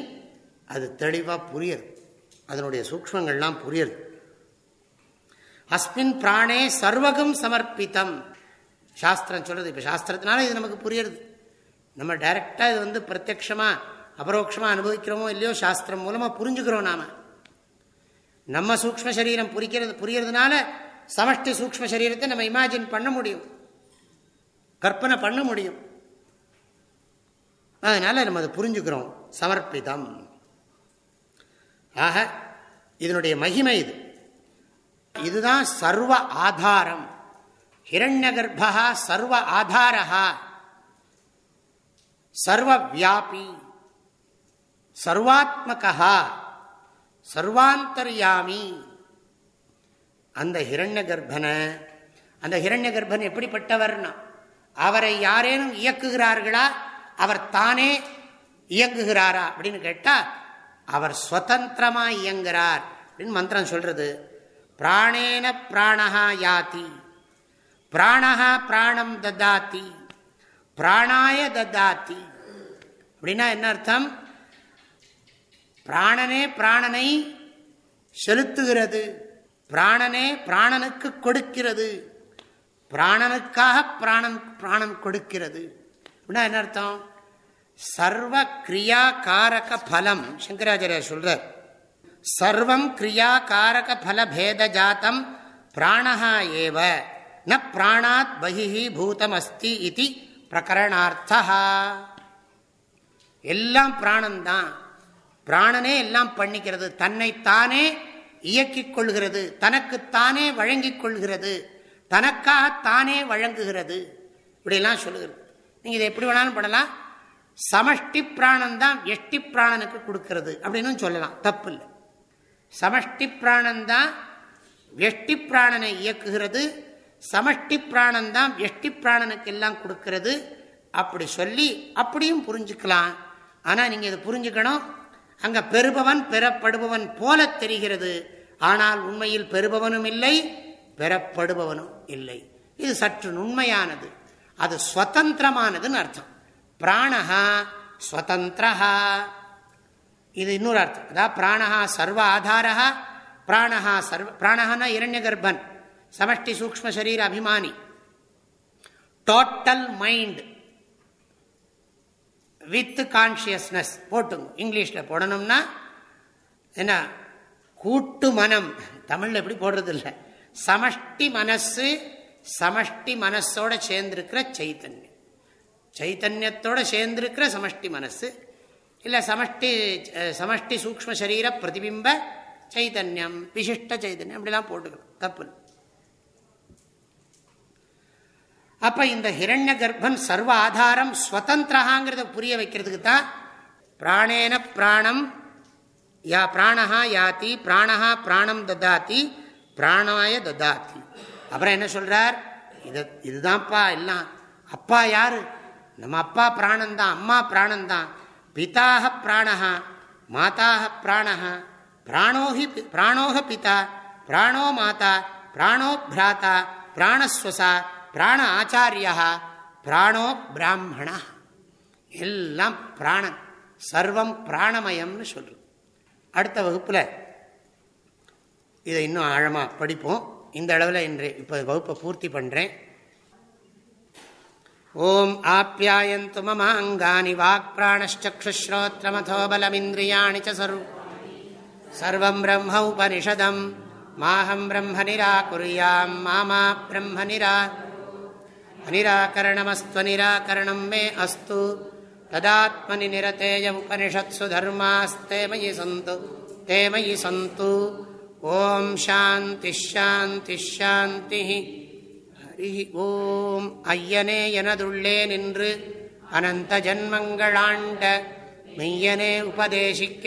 அது தெளிவாக புரியுது அதனுடைய சூக்மங்கள்லாம் புரியுது அஸ்மின் பிராணே சர்வகம் சமர்ப்பித்தம். சாஸ்திரம் சொல்றது. இப்போ சாஸ்திரத்தினால இது நமக்கு புரியுறது. நம்ம டைரக்டாக இது வந்து பிரத்யக்ஷமாக அபரோக்ஷமாக அனுபவிக்கிறோமோ இல்லையோ சாஸ்திரம் மூலமாக புரிஞ்சுக்கிறோம் நாம். நம்ம சூக்ம சரீரம் புரிக்கிறது புரியறதுனால சமஷ்டி சூக்ம சரீரத்தை நம்ம இமேஜின் பண்ண முடியும். கற்பனை பண்ண முடியும். அதனால நம்ம அதை புரிஞ்சுக்கிறோம். சமர்ப்பிதம். ஆக இதனுடைய மகிமை இது. இதுதான் சர்வ ஆதாரம். ஹிரண்ய கர்ப்பா சர்வ ஆதாரா சர்வ வியாபி சர்வாத்மகா சர்வாந்தர்யாமி. அந்த ஹிரண்ய கர்ப்பனை அந்த ஹிரண்ய கர்ப்பன் எப்படிப்பட்டவர்னா அவரை யாரேனும் இயக்குகிறார்களா அவர் தானே இயங்குகிறாரா அப்படின்னு கேட்டா அவர் சுதந்திரமா இயங்குகிறார் அப்படின்னு மந்திரம் சொல்றது. பிராணேன பிராணஹா யாதி பிராணஹா பிராணம் ததாத்தி பிராணாய ததாத்தி அப்படின்னா என்ன அர்த்தம்? பிராணனே பிராணனை செலுத்துகிறது. பிராணனே பிராணனுக்கு கொடுக்கிறது. பிராணனுக்காக பிராணன் பிராணன் கொடுக்கிறது. அப்படின்னா என்ன அர்த்தம்? சர்வ கிரியா காரக பலம். சங்கராச்சாரியர் சொல்றார். சர்வம் கிரியா காரக பல பேத ஜாத்தம் பிராணஹா ஏவ. ந பிராணாத் பகிஹி பூதம் அஸ்தி இது பிரகரணார்த்தா எல்லாம் பிராணன்தான். பிராணனே எல்லாம் பண்ணிக்கிறது. தன்னைத்தானே இயக்கிக் கொள்கிறது தனக்குத்தானே வழங்கிக் கொள்கிறது தனக்காக தானே வழங்குகிறது. இப்படிலாம் சொல்லுகிறது. நீங்கள் இதை எப்படி வேணாலும் பண்ணலாம். சமஷ்டி பிராணம் தான் எஷ்டி பிராணனுக்கு கொடுக்கறது அப்படின்னு சொல்லலாம். தப்பு இல்லை. சமஷ்டி பிராணம் தான் எஷ்டி பிராணனை இயக்குகிறது சமஷ்டி பிராணம் தான் எஷ்டி பிராணனுக்கு எல்லாம் கொடுக்கறது. அப்படி சொல்லி அப்படியும் புரிஞ்சுக்கலாம். ஆனால் நீங்கள் இதை புரிஞ்சுக்கணும். அங்கே பெறுபவன் பெறப்படுபவன் போல தெரிகிறது. ஆனால் உண்மையில் பெறுபவனும் இல்லை பெறப்படுபவனும் இல்லை. இது சற்று நுண்மையானது. அது சுதந்திரமானதுன்னு அர்த்தம். பிராணஹா ஸ்வதந்திரஹா. இது இன்னொரு அர்த்தம். அதாவது பிராணஹா சர்வ ஆதாரா பிராணஹா சர்வ பிராணஹானா இரண்ய கர்ப்பன் சமஷ்டி சூக்ம சரீர அபிமானி. டோட்டல் மைண்ட் வித் கான்சியஸ்னஸ் போட்டுங்க. இங்கிலீஷில் போடணும்னா என்ன? கூட்டு மனம். தமிழில் எப்படி போடுறது இல்லை சமஷ்டி மனசு சமஷ்டி மனசோட சேர்ந்திருக்கிற சைத்தன்யம். சைத்தன்யத்தோட சேர்ந்திருக்கிற சமஷ்டி மனசு. இல்லை சமஷ்டி சமஷ்டி சூக்ம சரீர பிரதிபிம்ப சைதன்யம் விசிஷ்ட சைதன்யம் அப்படிலாம் போட்டுக்கணும். தப்பு அப்ப இந்த ஹிரண்ய கர்ப்பன் சர்வ ஆதாரம் ஸ்வதந்திரகாங்கிறத புரிய வைக்கிறதுக்கு தான் பிராணேன பிராணம் யா பிராணஹா யாத்தி பிராணஹா பிராணம் ததாத்தி பிராணாய ததாத்தி அப்புறம் என்ன சொல்கிறார் இது இதுதான்ப்பா எல்லாம். அப்பா யார்? நம்ம அப்பா பிராணந்தான் அம்மா பிராணந்தான். பிதாக பிராணஹா மாதாக பிராணஹா. பிராணோஹி பிராணோக பிதா பிராணோ மாதா பிராணோ பிராத்தா பிராணஸ்வசா பிராண ஆச்சாரியா பிராணோ பிராமணா. எல்லாம் பிராணன் சர்வம் பிராணமயம்னு சொல்ற அடுத்த வகுப்பில் இதை இன்னும் ஆழமாக படிப்போம். இந்த அளவில் இன்று இப்போ வகுப்பை பூர்த்தி பண்ணுறேன் ஓம் ஆப்யாயந்து மம அங்காணி வாக் பிராணச்சக்ஷுஸ்ரோத்ரமதோபலமிந்திரியாணி சர்வம் பிரம்ம உபனிஷதம். மாஹம் பிரம்ம நிராகுரியாம். மாமா பிரம்ம நிரா அனிராகரணமஸ்துவ நிராகரணம் மே அஸ்து. ததாத்மனி நிரதேயமுபனிஷத்சு தர்மாஸ்தே மயி சந்து தே மயி சந்து ஓம் சாந்தி ஷாந்தி ஷாந்தி ஹரி ஓம் ஐயனே எனதுள்ளே நின்று அனந்த ஜன்மங்களாண்ட மெய்யனே உபதேசிக்க